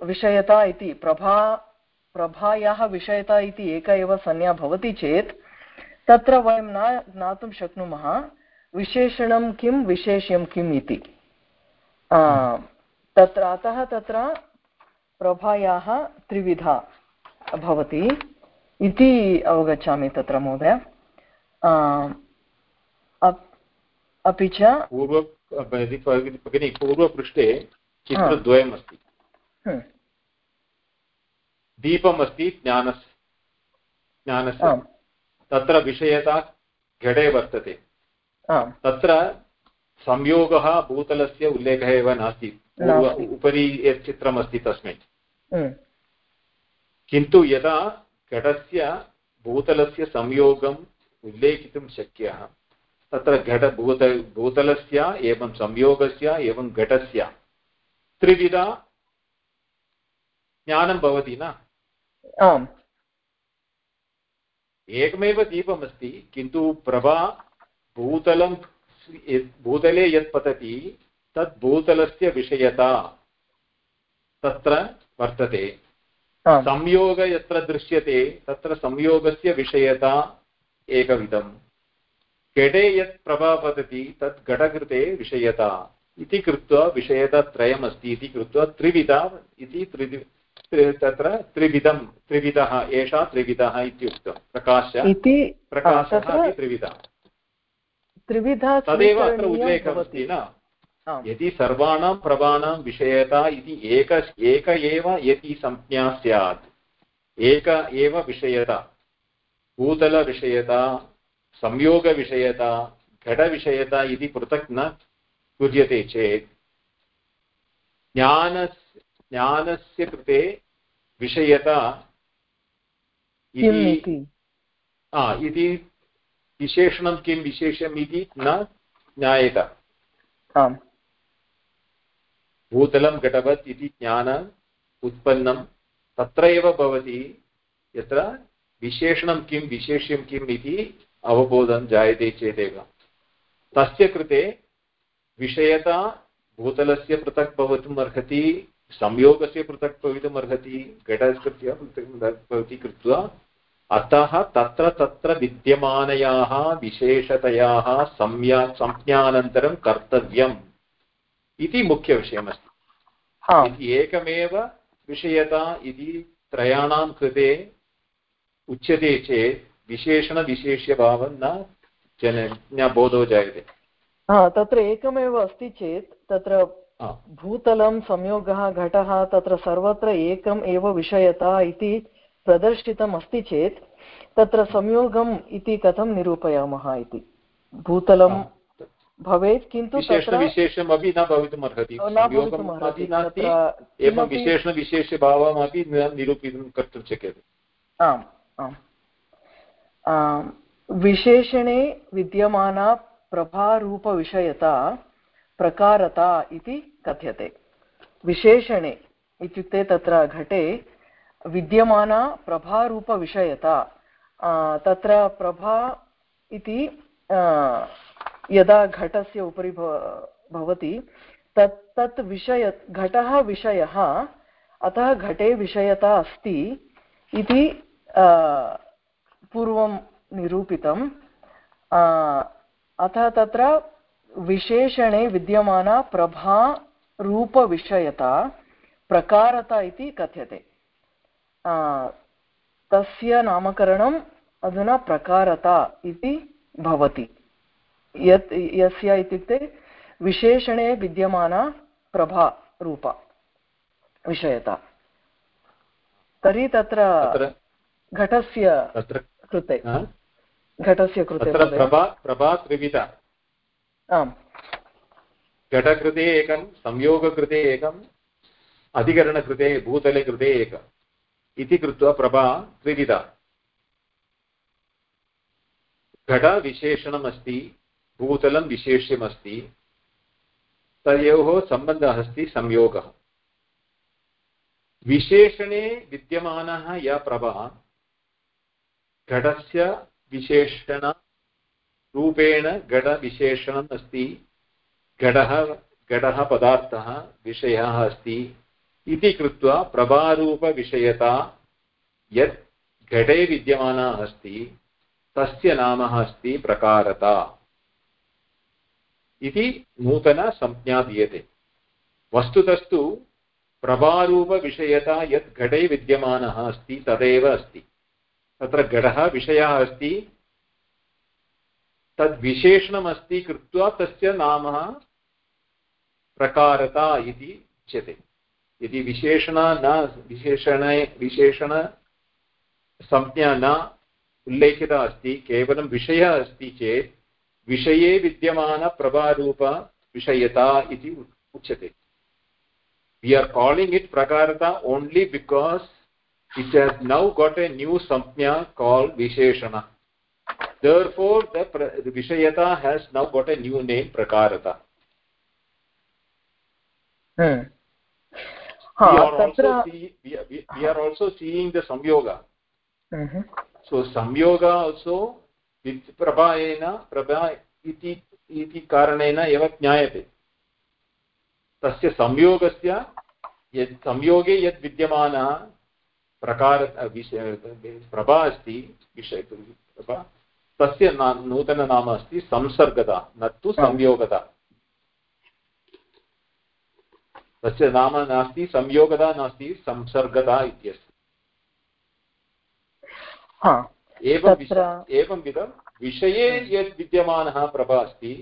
विषयता इति प्रभा प्रभायाः विषयता इति एक एव संज्ञा भवति चेत् तत्र वयं न ज्ञातुं शक्नुमः विशेषणं किं विशेष्यं किम् इति। तत्र अतः तत्र प्रभायाः त्रिविधा भवति इति अवगच्छामि तत्र महोदय। अपि च पूर्व भगिनी पूर्वपृष्ठे चित्रद्वयम् अस्ति दीपम् अस्ति ज्ञानस्य। ज्ञानस्य तत्र विषयता घटे वर्तते। तत्र संयोगः भूतलस्य उल्लेखः एव नास्ति। उपरि यत् चित्रमस्ति तस्मिन् हम्म, किन्तु यदा घटस्य भूतलस्य संयोगम् उल्लेखितुं शक्यः तत्र घट भूत भूतलस्य एवं संयोगस्य एवं घटस्य त्रिविधा ज्ञानं भवति न? आम्। एकमेव दीपमस्ति किन्तु प्रभा भूतलं भूतले यत् पतति तत् भूतलस्य विषयता। तत्र वर्तते। संयोग यत्र दृश्यते तत्र संयोगस्य विषयता एकविधम्। घटे यत् प्रभा पतति तत् घटकृते विषयता। इति कृत्वा विषयतात्रयमस्ति इति कृत्वा त्रिविधा इति त्रिवि तत्र त्रिविधं त्रिविधः एषा त्रिविधः इत्युक्तं। प्रकाश इति प्रकाशः अपि त्रिविधा। त्रिविधा तदेव अत्र उल्लेखमस्ति न? यदि सर्वाणां प्रभाणां विषयता इति एक एक एव यदि संज्ञा स्यात् एक एव विषयता भूतलविषयता संयोगविषयता घटविषयता इति पृथक् न कुर्यते चेत् ज्ञानस् ज्ञानस्य कृते विषयता इति विशेषणं किं विशेषम् इति न ज्ञायेत। आम्। भूतलं घटवत् इति ज्ञान उत्पन्नं तत्र एव भवति यत्र विशेषणं किं विशेष्यं किम् इति अवबोधं जायते चेदेव। तस्य कृते विषयता भूतलस्य पृथक् भवितुम् अर्हति संयोगस्य पृथक् भवितुम् अर्हति घटस्य पृथक् भवति कृत्वा अतः तत्र तत्र विद्यमानयाः विशेषतयाः संज्ञा संज्ञानन्तरं कर्तव्यम् इति मुख्यविषयमस्ति। आम् एकमेव विषयता इति त्रयाणां कृते उच्यते चेत् विशेषणविशेष्यभावं न जन न बोधो जायते। हा तत्र एकमेव अस्ति चेत् तत्र हा, भूतलं संयोगः घटः तत्र सर्वत्र एकम् एव विषयता इति प्रदर्शितम् अस्ति चेत् तत्र संयोगम् इति कथं निरूपयामः इति? भूतलं भवेत् किन्तु विशेषणविशेषमपि न भवितुम् अर्हति न संयोगम् भवितुम् अपि अर्हति नास्ति तत्र एवं किमपि विशेषणविशेषभावमपि कर्तुं शक्यते. आम्. आम्, विशेषणे विद्यमाना प्रभारूपविषयता प्रकारता इति कथ्यते। विशेषणे इत्युक्ते तत्र घटे विद्यमाना प्रभारूपविषयता तत्र प्रभा इति यदा घटस्य उपरि भव- भवति, तत् तत् विषय, घटः विषयः, अतः घटे विषयता अस्ति इति पूर्वं निरूपितम् अतः तत्र विशेषणे विद्यमाना प्रभा रूपविषयता प्रकारता इति कथ्यते. तस्य नामकरणम् अधुना प्रकारता इति भवति. यत् यस्य इत्युक्ते विशेषणे विद्यमाना प्रभा रूपा विषयता. तर्हि तत्र तत्र घटस्य कृते. घटस्य कृते प्रभा प्रभा त्रिविधा. आम्। घटकृते एकं, संयोगकृते एकम् अधिकरणकृते भूतले कृते एकम् इति कृत्वा प्रभा त्रिविधा। घटविशेषणमस्ति भूतलं विशेष्यमस्ति, तयोः सम्बन्धः अस्ति संयोगः। विशेषणे विद्यमानः या प्रभा, घटस्य विशेषण रूपेण घटविशेषणम् अस्ति। घटः घटः पदार्थः विषयः अस्ति। इति कृत्वा प्रभारूपविषयता यत् घटे विद्यमाना अस्ति, तस्य नाम अस्ति प्रकारता। इति नूतनसंज्ञा दीयते। वस्तुतस्तु प्रभारूपविषयता यत् घटे विद्यमानः अस्ति, तदेव अस्ति। तत्र घटः विषयः अस्ति तद्विशेषणमस्ति कृत्वा तस्य नाम प्रकारता इति उच्यते। यदि विशेषण न, विशेषणे विशेषणसंज्ञा न उल्लेखिता अस्ति, केवलं विषयः अस्ति चेत् विषये विद्यमानप्रभारूपविषयता इति उच्यते। We are calling it prakarata only because it has now got a new samjna called visheshana therefore the, the vishayata has now got a new name prakarata hmm. ha, we, are also see, we, we, we are also seeing the samyoga mm -hmm. so samyoga also with prabhayena prabha iti इति कारणेन एव ज्ञायते तस्य संयोगस्य यत् संयोगे यद् विद्यमानः प्रकार प्रभा अस्ति विषय प्रभा तस्य नूतननाम अस्ति संसर्गता न तु संयोगता तस्य नाम नास्ति संयोगता नास्ति संसर्गता इत्यस्ति एवं एवंविधं विषये यद् विद्यमानः प्रभा अस्ति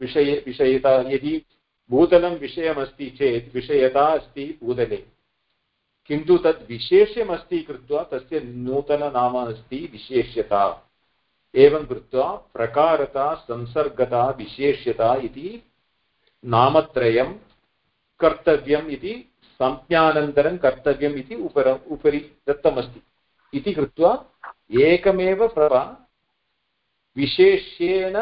विषये विषयता यदि भूतलं विषयमस्ति चेत् विषयता अस्ति भूतले किन्तु तद् विशेष्यमस्ति कृत्वा तस्य नूतननाम अस्ति विशेष्यता। एवं कृत्वा प्रकारता संसर्गता विशेष्यता इति नामत्रयं कर्तव्यम् इति संज्ञानन्तरं कर्तव्यम् इति उपर उपरि दत्तमस्ति। इति कृत्वा एकमेव प्रभा विशेष्येन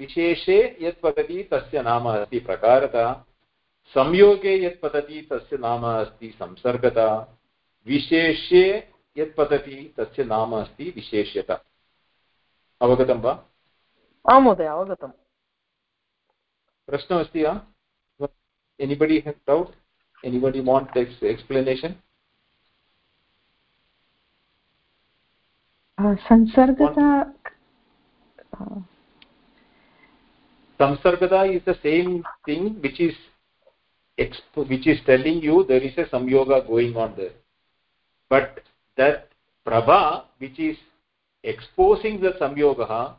विशेषे यत् पतति तस्य नाम अस्ति प्रकारता, संयोगे यत् पतति तस्य नाम अस्ति संसर्गता, विशेष्ये यत् पतति तस्य नाम अस्ति विशेष्यता। अवगतं वा? आं महोदय अवगतम्। प्रश्नमस्ति वा anybody doubt anybody want explanation संसर्गता is the same thing which is which is telling you there is a संयोग going on there but that Prabha which is exposing the samyoga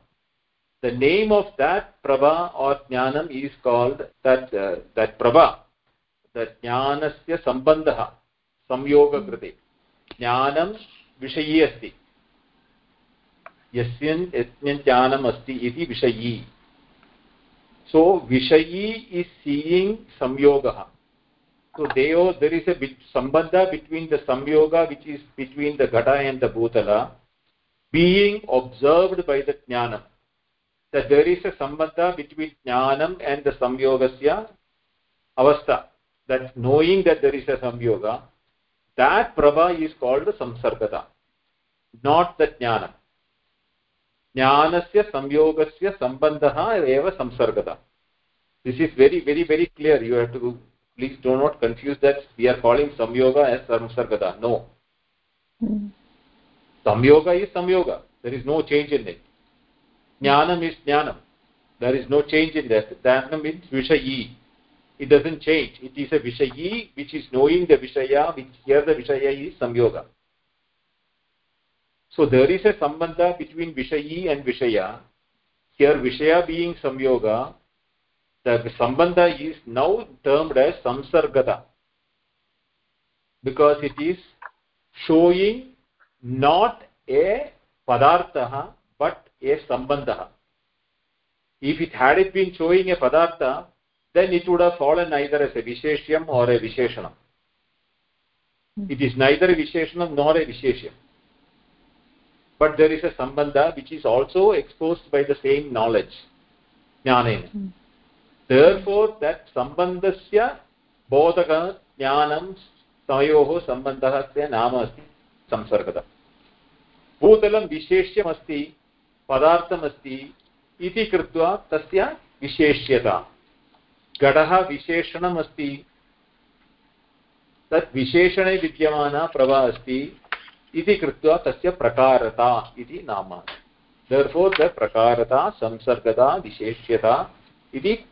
the name of that prabha or jnanam is called that uh, that prabha the jnanasya sambandha samyoga krite jnanam विषयी अस्ति यस्मिन् यस्मिन् ज्ञानम् अस्ति इति विषयी so vishayi is seeing samyoga so deo there is a bit sambandha between the samyoga which is between the ghata and the bhutala being observed by the jnanam that there is a sambandha between jnanam and the samyogasya avastha that knowing that there is a samyoga that prabha is called samsargata not the jnanam ज्ञानस्य संयोगस्य सम्बन्धः एव संसर्गता is very very very clear you have to please do not confuse that we are calling samyoga as samsargata no mm. Samyoga is samyoga there is no change in it jnanam is jnanam there is no change in that jnanam means vishayi it doesn't change it is a vishayi which is knowing the vishaya which here the vishaya is samyoga so there is a sambandha between vishayi and vishaya here vishaya being samyoga the sambandha is now termed as samsargata because it is showing not a पदार्थः but a सम्बन्धः if it had it been showing a पदार्थ then it would a fallen either as a विशेष्यम् or a विशेषणम् it is neither विशेषणं nor a विशेष्यम् but there is a सम्बन्ध which is also exposed by the same knowledge ज्ञानेन therefore that सम्बन्धस्य बोधकज्ञानं तयोः सम्बन्धस्य नाम अस्ति संसर्गता भूतलं विशेष्यमस्ति, पदार्थमस्ति इति कृत्वा तस्य विशेष्यता। घटः विशेषणमस्ति। तत् विशेषणे विद्यमाना प्रभा अस्ति इति कृत्वा तस्य प्रकारता इति नाम। Therefore, the prakarata samsargata visheshyata इति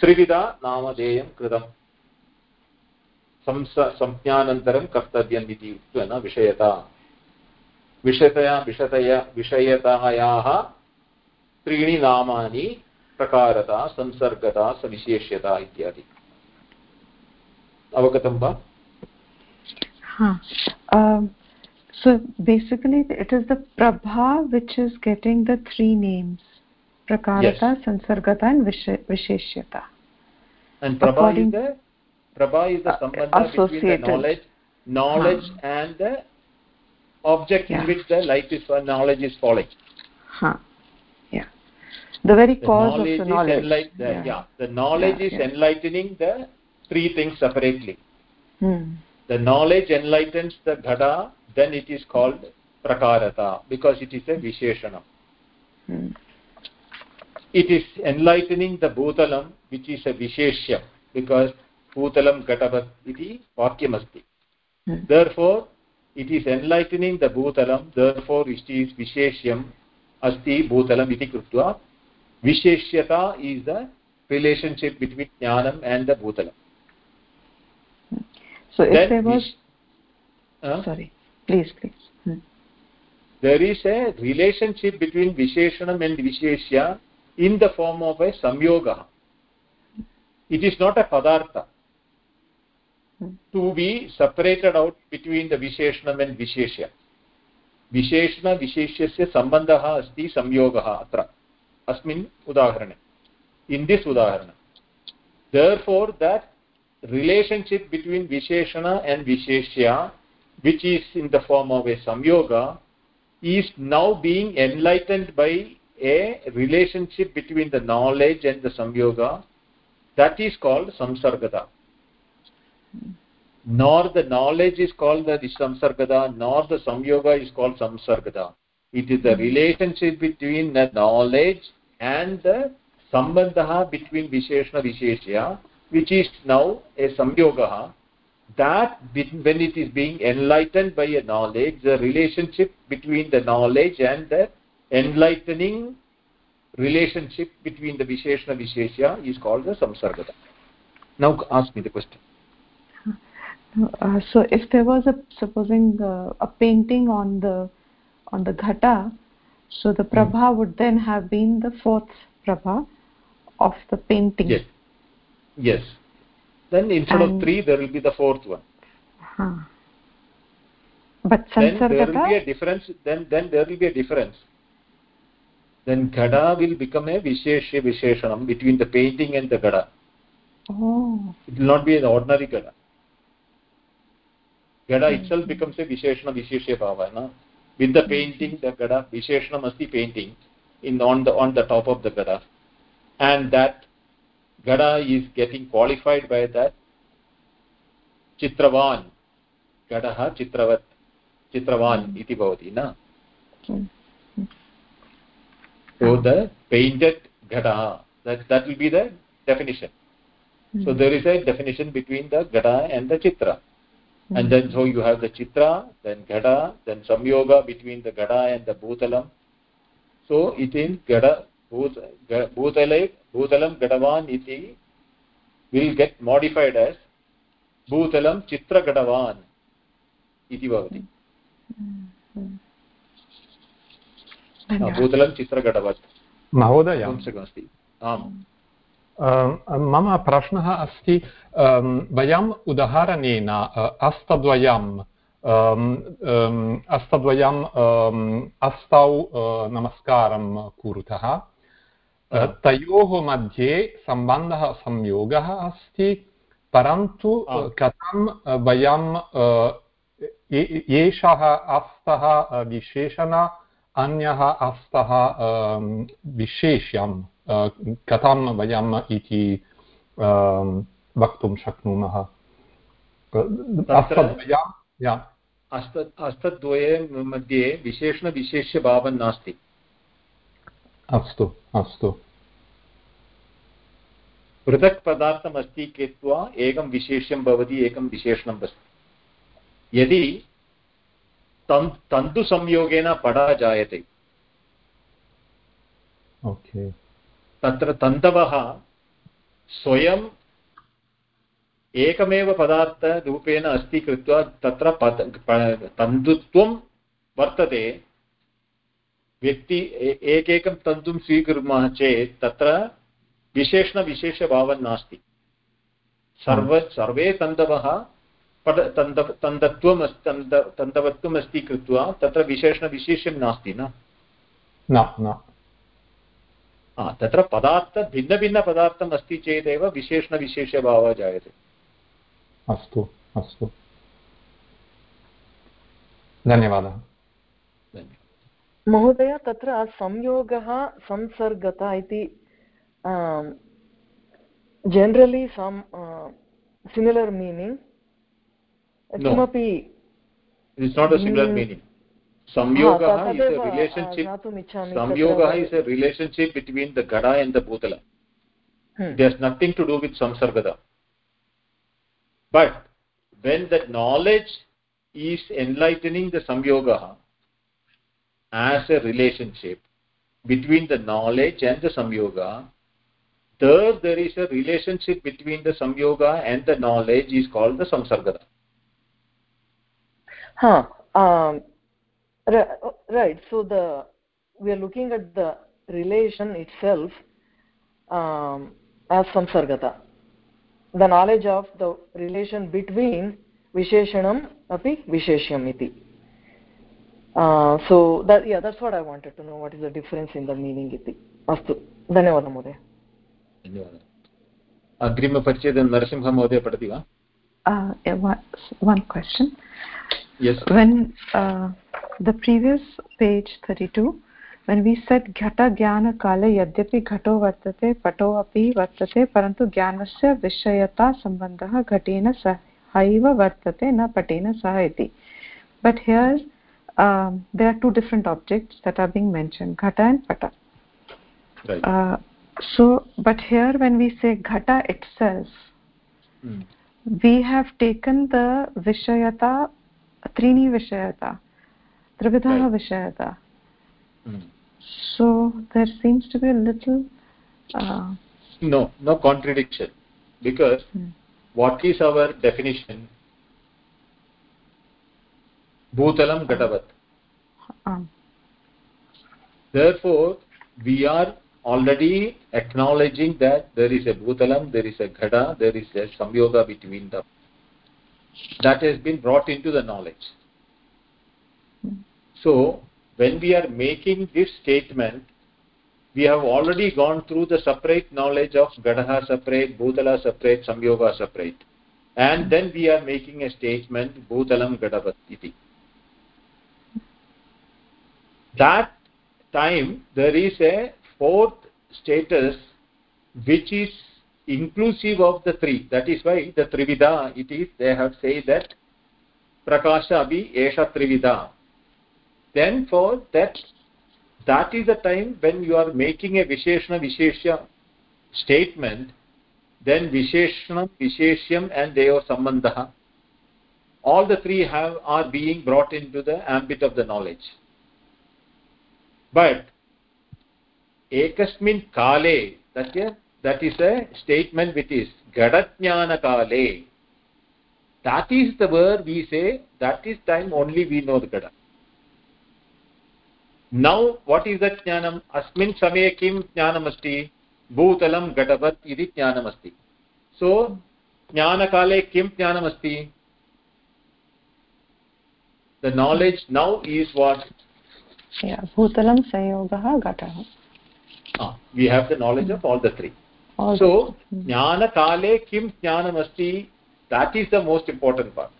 त्रिविधा नामधेयं कृतम् संज्ञानन्तरं कर्तव्यम् इति उक्त्वा विषयता। विषयतया विषतया विषयतायाः त्रीणि नामानि प्रकारता संसर्गता सविशेष्यता इत्यादि अवगतं वा so basically it is the prabha which is getting the three names prakarata yes. sansargata and visheshyata and prabha According, is the prabha is the sambandha between the knowledge knowledge huh. and the object yeah. in which the light is knowledge is falling huh. yeah the very the cause of the knowledge the, yeah. yeah. the knowledge yeah, is enlightening the three things separately hmm. the knowledge enlightens the ghada then it is called prakarata because it is a visheshana hmm. it is enlightening the bhutalam which is a visheshya because bhutalam ghatavat iti vakyam asti hmm. therefore it is enlightening the bhutalam therefore it is visheshyam asti bhutalam iti krutva visheshyata is the relationship between jnanam and the bhutalam so if then there was uh, sorry please please hmm. there is a relationship between visheshanam and visheshya in the form of a samyoga it is not a padartha hmm. To be separated out between the visheshanam and visheshya विशेष्यस्य सम्बन्धः अस्ति संयोगः अत्र अस्मिन् उदाहरणे in this उदाहरण therefore that relationship between visheshana and visheshya which is in the form of a samyoga is now being enlightened by a relationship between the knowledge and the samyoga that is called samsargata nor the knowledge is called the samsargata nor the samyoga is called samsargata it is the hmm. relationship between the knowledge and the sambandha between visheshana visheshya which is now a samyoga. That when it is being enlightened by a knowledge the relationship between the knowledge and the enlightening relationship between the visheshana visheshya is called the samsargata now ask me the question uh, so if there was a supposing uh, a painting on the on the ghata so the prabha hmm. would then have been the fourth prabha of the painting. Yes. Yes. Then instead and of three there will be the fourth one. Huh. but then there will be a difference then then there will be a difference. Then gada will become a visheshya visheshanam between the painting and the gada oh. It will not be an ordinary gada gada -hmm. itself becomes a visheshana visheshya bhava na? With the painting the gada visheshanam asti painting in on the on the top of the gada. And that gada is getting qualified by that chitravan. Gadaha chitravat chitravan iti bhavati na? So the painted gada that that will be the definition. So there is a definition between the gada and the chitra and then so you have the chitra then gada then samyoga between the gada and the bhutalam so it is gada bhutale bhutalam gadavan iti will get modified as bhutalam chitra gadavan iti bhavati भूतलं चित्रघटवत् महोदय आम् मम प्रश्नः अस्ति वयम् उदाहरणेन अस्तद्वयं अस्तद्वयम् अस्तौ नमस्कारं कुरुतः तयोः मध्ये सम्बन्धः संयोगः अस्ति परन्तु कथं वयं एषः अस्तः विशेषण अन्यः अस्तः विशेष्यं कथं वयम् इति वक्तुं शक्नुमः अस्तद्वयं अस्त अस्तद्वये मध्ये विशेषणविशेष्यभावं नास्ति। अस्तु अस्तु। पृथक् पदार्थम् अस्ति कृत्वा एकं विशेष्यं भवति एकं विशेषणं भवति। यदि तन् तन्तुसंयोगेन पडः जायते। ओके तत्र तन्तवः स्वयं एकमेव पदार्थरूपेण अस्ति कृत्वा तत्र पद तन्तुत्वं वर्तते। व्यक्ति एकैकं तन्तुं स्वीकुर्मः चेत् तत्र विशेषणविशेषभावः नास्ति। सर्व सर्वे तन्तवः पद तन्त तन्तत्वम् अस्ति तन्त तन्तवत्वम् अस्ति कृत्वा तत्र विशेषणविशेषं नास्ति न न। तत्र पदार्थ भिन्नभिन्नपदार्थम् अस्ति चेदेव विशेषणविशेषभावः जायते अस्तु अस्तु धन्यवादः महोदय तत्र संयोगः संसर्गता इति जनरलि सम् सिमिलर् मीनिङ्ग् किमपि संयोगः इस् रिलेशन्शिप् संयोगः is a relationship between the गड एण्ड् द भूतल there nothing to do with संसर्गद but when the knowledge is enlightening the संयोगः as a relationship between the knowledge and the संयोग Third, there is a relationship between the Samyoga and the knowledge is called the Samsargada. right so the we are looking at the relation itself um, as samsargata the knowledge of the relation between visheshanam api visheshyam iti uh, so that yeah that's what i wanted to know what is the difference in the meaning iti astu धन्यवादः महोदय धन्यवादः अग्रिमपरिचयं नरसिंहमहोदय पठति वा one question Yes when uh, the previous page 32 when we said घट ज्ञानकाले यद्यपि घटो वर्तते पटो अपि वर्तते परन्तु ज्ञानस्य विषयता सम्बन्धः घटेन सहैव वर्तते न पटेन सह इति but here um, there are two different objects that are being mentioned ghata and pata right. uh, so but here when we say ghata itself hmm. we have taken the vishayata trividah right. vishayata hmm. so there seems to be a little uh, no no contradiction because hmm. what is our definition bhutalam gatavat um, therefore we are already acknowledging that there is a bhutalam there is a ghada there is a samyoga between them that has been brought into the knowledge. So when we are making this statement we have already gone through the separate knowledge of gadaha separate bhutala separate samyoga separate. And then we are making a statement bhutalam gadavat that time there is a fourth status which is inclusive of the three. That is why the trivida it is they have said that prakasha abhi esha trivida then for that that is the time when you are making a visheshana visheshya statement then visheshana visheshyam and deyo sambandha. All the three have are being brought into the ambit of the knowledge. But ekasmin kale that is that is a statement which is gadatjnana kale that is the word we say that is time only we know the gada now what is that ज्ञानम् अस्मिन् समये किं ज्ञानमस्ति भूतलं घटवत् इति ज्ञानमस्ति सो ज्ञानकाले किं ज्ञानमस्ति the knowledge now is what भूतलं संयोगः घटः we have the knowledge of all so jnana kale kim jnanam asti that is the most important part.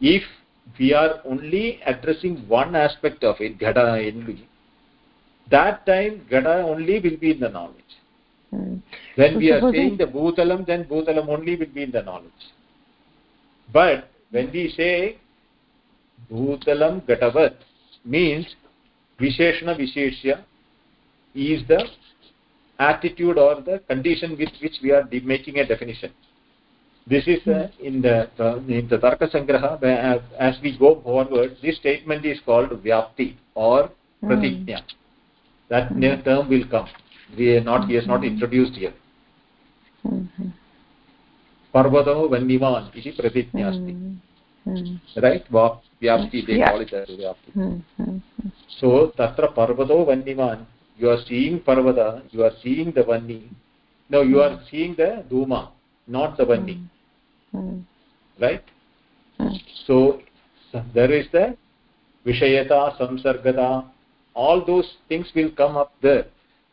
if we are only addressing one aspect of it gada only that time gada only will be in the knowledge. when we are saying the bhutalam then bhutalam only will be in the knowledge. But when we say bhutalam gatavat means visheshana visheshya is the attitude or the condition with which we are making a definition. This is uh, hmm. in the uh, in the tarka sangraha uh, as we go forward this statement is called vyapti or hmm. pratigna mm. that mm. term will come. We are not he is not hmm. introduced here. Parvato vanniman iti pratigna asti. Right? Vyapti they yeah. call it as vyapti. So tatra parvato vanniman you are seeing parvata you are seeing the vanni no you are seeing the dhuma not the vanni mm. right mm. so there is the vishayata samsargata all those things will come up there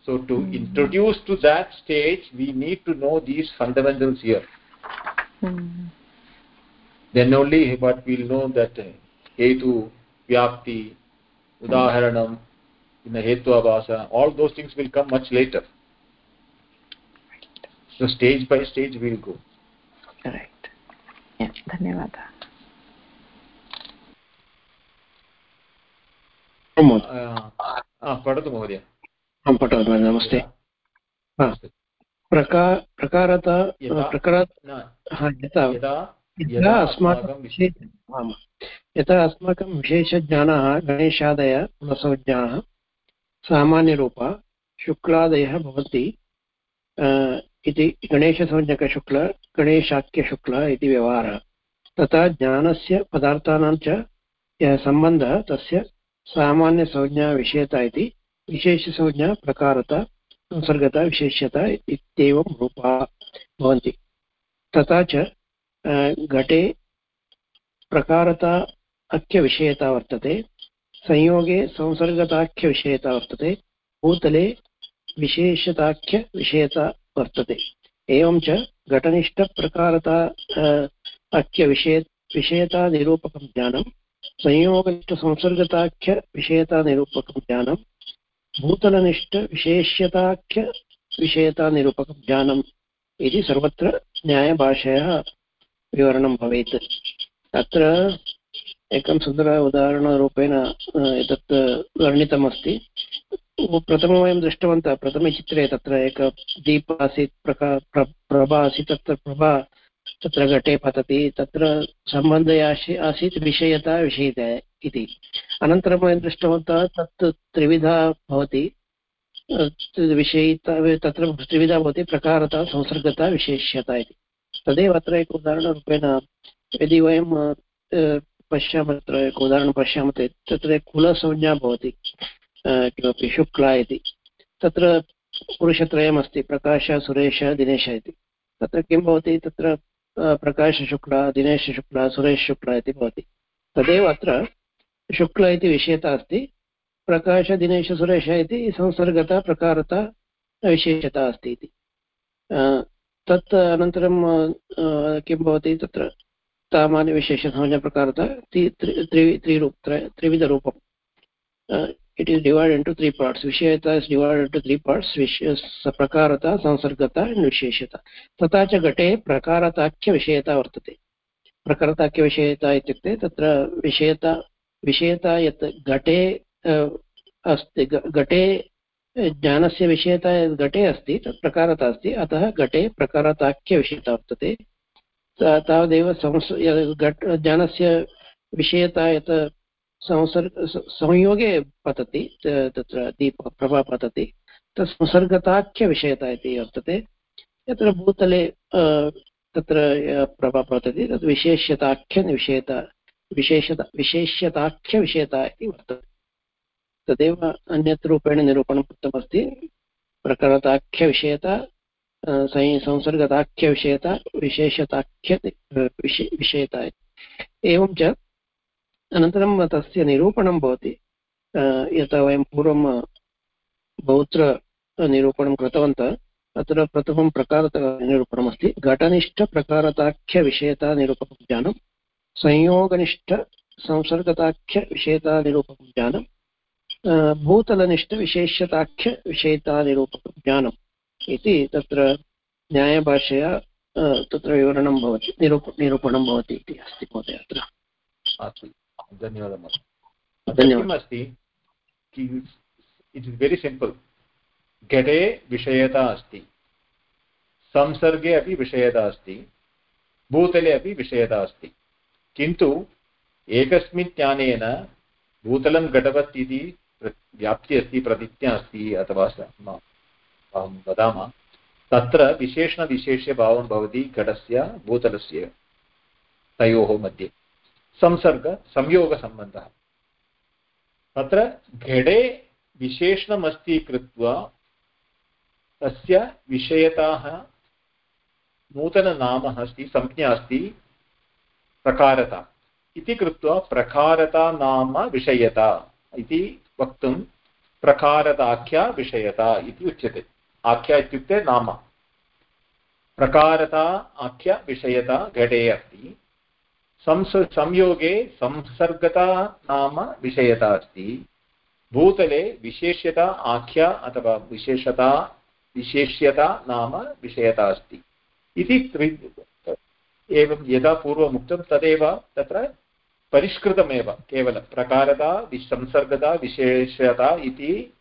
so to mm. introduce to that stage we need to know these fundamentals here mm. then only but we'll know that hetu vyapti udaharanam in the hetu abhasa all those things will come much later so stage by stage we'll go right धन्यवादः पठतु महोदय आं पठतु नमस्ते प्रकारता यथा अस्माकं यथा अस्माकं विशेषज्ञानाः गणेशादय गुणसंज्ञाः सामान्यरूपा शुक्लादयः भवन्ति इति गणेशसंज्ञकशुक्ल, गणेशाख्यशुक्ल इति व्यवहारः। तथा ज्ञानस्य पदार्थानां च यः सम्बन्धः, तस्य सामान्यसंज्ञाविषयता इति विशेषसंज्ञा प्रकारता संसर्गता, विशेष्यता इत्येवं रूपाः भवन्ति। तथा च घटे प्रकारता, अख्यविषयता वर्तते। संयोगे संसर्गताख्यविषयता वर्तते। भूतले विशेषताख्यविषयता वर्तते। एवं च घटनिष्ठप्रकारता अख्यविषय विषयतानिरूपकं ज्ञानं संयोगनिष्ठसंसर्गताख्यविषयतानिरूपकं ज्ञानं भूतलनिष्ठविशेष्यताख्यविषयतानिरूपकं ज्ञानम् इति सर्वत्र न्यायभाषया विवरणं भवेत्। अत्र एकं सुन्दर उदाहरणरूपेण एतत् वर्णितमस्ति। प्रथमं वयं दृष्टवन्तः प्रथमे चित्रे तत्र एक दीप आसीत् प्रका, प्र प्रभा आसीत् तत्र प्रभा तत्र घटे पतति, तत्र सम्बन्धे आसी, आसीत् विषयता विषयता इति। अनन्तरं वयं दृष्टवन्तः, तत् त्रिविधा भवति। विषयिता तत्र त्रिविधा भवति, प्रकारता, संसर्गता, विशेष्यता इति। तदेव अत्र एक उदाहरणरूपेण, यदि वयं पश्यामः तत्र एक उदाहरणं पश्यामः तत्र कुलसंज्ञा भवति किमपि, शुक्ला इति। तत्र पुरुषत्रयमस्ति, प्रकाश, सुरेश, दिनेश इति। तत्र किं भवति, तत्र प्रकाशशुक्ला दिनेशशुक्ला सुरेशशुक्ला इति भवति। तदेव अत्र शुक्ल इति विषयता अस्ति, प्रकाश, दिनेश, सुरेश इति संसर्गता, प्रकारता, विशेषता अस्ति इति। तत् अनन्तरं किं भवति, तत्र सामान्यविशेषसंज्ञाप्रकारता त्रि त्रिरूप त्रिविधरूपं it is divided into three parts vishayata is divided into three parts prakarata sansargata and visheshata तथा च घटे प्रकारताख्यविषयता वर्तते। प्रकारताख्यविषयता इत्युक्ते तत्र विषयता विषयता यत् घटे अस्ति घटे ज्ञानस्य विषयता यद् घटे अस्ति, तत् प्रकारता अस्ति। अतः घटे प्रकारताख्यविषयता वर्तते। तावदेव संस् ज्ञानस्य विषयता यत् संसर्ग संयोगे पतति तत्र दीप, प्रभा पतति, तत् संसर्गताख्यविषयता इति वर्तते। यत्र भूतले तत्र प्रभा पतति, तत् विशेष्यताख्यविषयता विशेषता विशेष्यताख्यविषयता इति वर्तते। तदेव अन्यत् रूपेण निरूपणं कृतमस्ति प्रकरताख्यविषयता संसर्गताख्यविषयता विशेषताख्य विषयता एवं च अनन्तरं तस्य निरूपणं भवति। यथा वयं पूर्वं बहुत्र निरूपणं कृतवन्तः, अत्र प्रथमं प्रकारनिरूपणमस्ति घटनिष्ठप्रकारताख्यविषयतानिरूपकं ज्ञानं संयोगनिष्ठसंसर्गताख्यविषयतानिरूपकं ज्ञानं भूतलनिष्ठविशेष्यताख्यविषयतानिरूपकं ज्ञानम् इति तत्र न्यायभाषया तत्र विवरणं भवति निरूप निरूपणं भवति इति अस्ति महोदय अत्र। अस्तु धन्यवादः महोदय। अस्ति इट् इस् वेरि सिम्पल्। घटे विषयता अस्ति संसर्गे अपि विषयता अस्ति भूतले अपि विषयता अस्ति। किन्तु एकस्मिन् ज्ञानेन भूतलं घटवत् इति व्याप्ति अस्ति प्रतिज्ञा अस्ति अथवा वदामः, तत्र विशेषणविशेष्यभावं भवति घटस्य, भूतलस्य तयोः मध्ये। संसर्ग, संयोगसम्बन्धः। तत्र घटे विशेषणमस्ति कृत्वा तस्य विषयताः नूतननाम अस्ति, संज्ञा अस्ति, प्रकारता। इति कृत्वा प्रकारता नाम विषयता इति वक्तुं प्रकारताख्या विषयता इति उच्यते। आख्या इत्युक्ते नाम। प्रकारता, आख्या, विषयता, घटे अस्ति। संयोगे संसर्गता नाम विषयता अस्ति। भूतले विशेष्यता, आख्या अथवा विशेषता, विशेष्यता नाम विषयता अस्ति। इति एवं यदा पूर्वमुक्तं तदेव तत्र परिष्कृतमेव। केवलं प्रकारता संसर्गता विशेषता इति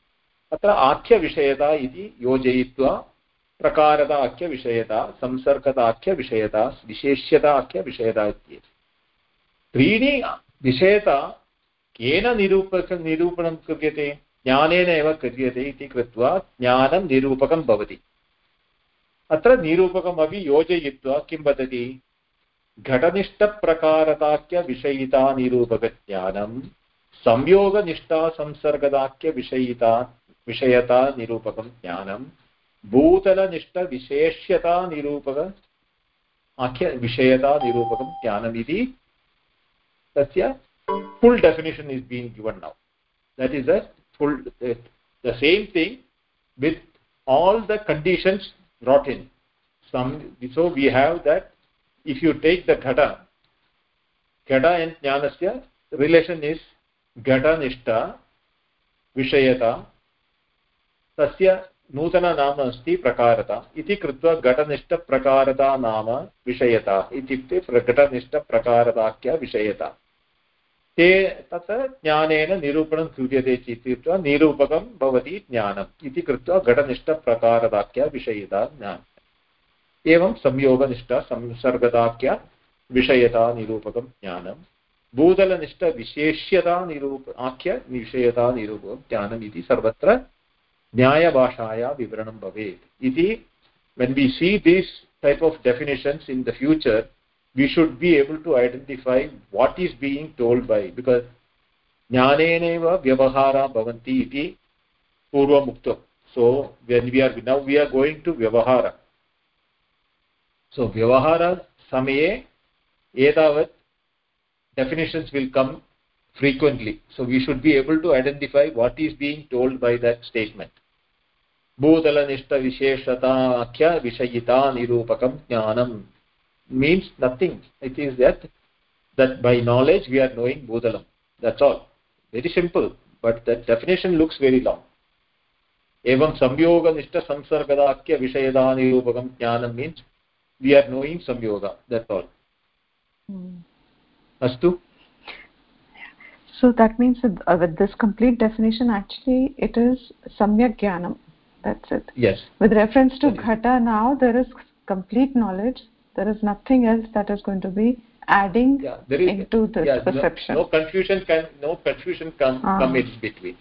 अत्र आख्यविषयता इति योजयित्वा प्रकारदाख्यविषयता, संसर्गदाख्यविषयता विशेष्यताख्यविषयता इत्येव त्रीणि विषयता केन निरूपक, निरूपणं क्रियते? ज्ञानेन एव क्रियते इति कृत्वा ज्ञानं निरूपकं भवति। अत्र निरूपकमपि योजयित्वा किं वदति? घटनिष्ठप्रकारताख्यविषयिता निरूपकज्ञानं, संयोगनिष्ठा, संसर्गदाख्यविषयिता विषयता निरूपकं ज्ञानं भूतलनिष्ठविशेष्यतानिरूपक आख्यविषयतानिरूपकं ज्ञानमिति तस्य full definition is being given now that is all the same thing with all the conditions brought in so we have that if you take the घट घट एण्ड् ज्ञानस्य रिलेशन् इस् घटनिष्ठ विषयता तस्य नूतननाम अस्ति प्रकारता इति कृत्वा घटनिष्ठप्रकारता नाम विषयता इत्युक्ते घटनिष्ठप्रकारताख्या विषयता। ते तत् ज्ञानेन निरूपणं क्रियते चेत् निरूपकं भवति ज्ञानम् इति कृत्वा घटनिष्ठप्रकारदाख्या विषयता ज्ञानम् एवं संयोगनिष्ठ संसर्गदाख्या विषयता निरूपकं ज्ञानं भूतलनिष्ठविशेष्यता निरूप आख्य विषयता निरूपकं ज्ञानम् इति सर्वत्र न्यायभाषाया विवरणं भवेत्। इति when we see these type of definitions in the future we should be able to identify what is being told by because ज्ञानेनैव व्यवहाराः भवन्ति इति पूर्वम् so when we are now we are going to व्यवहार so व्यवहारसमये एतावत् definitions will come frequently so we should be able to identify what is being told by that statement भूतलनिष्ठविशेषताख्य विषयिता निरूपकं ज्ञानं means nothing it is that that by knowledge we are knowing bhudalam that's all very simple but the definition looks very long evam samyoga nishta samsargadakya vishayada nirupakam jnanam means we are knowing samyoga that's all mm. astu so that means that, uh, with this complete definition actually it is samyak jnanam that's it. Yes. With reference to ghata now there is complete knowledge. There is nothing else that is going to be adding yeah, there is, into this yeah, perception. no, no, confusion can no confusion can ah. come in between.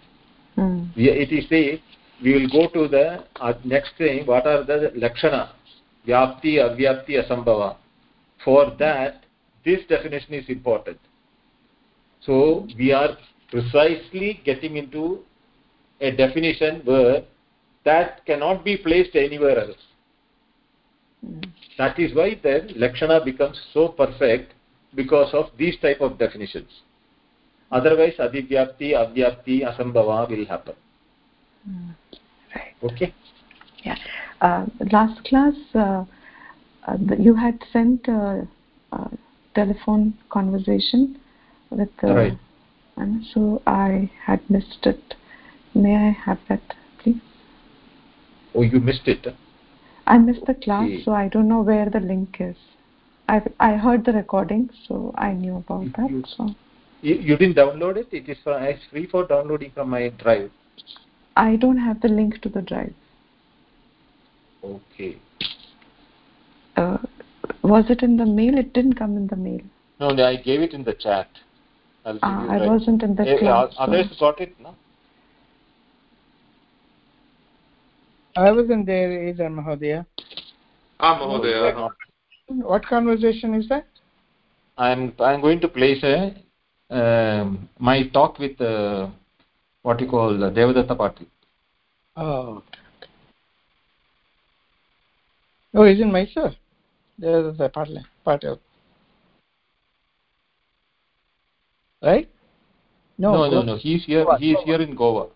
Mm. we, it is the we will go to the uh, next thing what are the lakshana vyapti avyapti asambhava. For that this definition is important so we are precisely getting into a definition where that cannot be placed anywhere else. Mm. that is why then lakshana becomes so perfect because of these type of definitions. Otherwise adivyapti avyapti asambhava will happen. Mm. right. Okay? Yeah. Uh, last class uh, uh, you had sent a, a telephone conversation with the right. and so i had missed it. May i have that please? Oh you missed it? I missed the class, Okay. so I don't know where the link is. I I heard the recording, so I knew about You- that. you- So. You, you didn't download it? It is for, it's free for downloading from my drive. I don't have the link to the drive. okay. Uh, was it in the mail? It didn't come in the mail. No, no i gave it in the chat I'll ah, I wasn't in that eh, class. Uh, Others so. got it, no? I was in there either, Mahodaya. Ah, Mahodaya. Uh-huh. What conversation is that? I'm I'm going to place a, um, my talk with uh, what you call the Devadatta party. Oh. Oh, he's in Mysore. party. Patil. of. Right? No, no no Goa. no he's here Goa, he's Goa. here in goa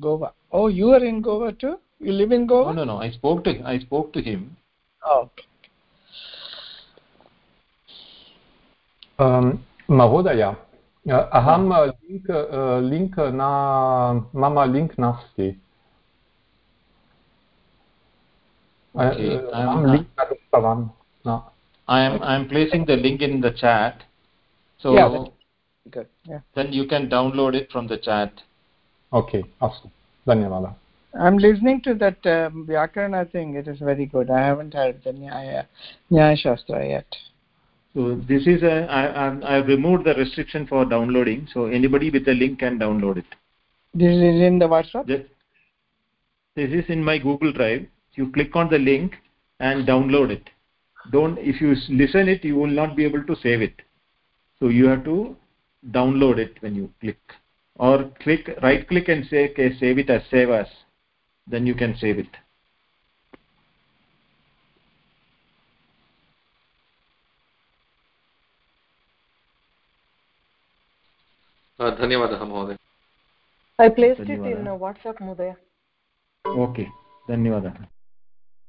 Goa. Oh, you are in Goa too? You live in Goa? no no no i spoke to i spoke to him Oh, okay. अं, महोदय अ, अहं link link न मम link नास्ति अ, Okay, अहं I'm- link न दत्तवान् न i am i am placing the link in Good. Yeah. Then you can download it from the chat. Okay. Awesome. Dhanyavada. I'm listening to that uh, Vyakarana thing. It is very good. I haven't heard the Nyaya, Nyaya Shastra yet. So this is a, I, I, I've removed the restriction for downloading. So anybody with the link can download it. This is in the WhatsApp? This, this is in my Google Drive. You click on the link and download it. Don't, if you listen it, you will not be able to save it. So you have to download it when you click or click right click and say okay, save it as save as then you can save it धन्यवादः महोदय I placed it in धन्यवादः। uh, WhatsApp, Mudaya. okay धन्यवादः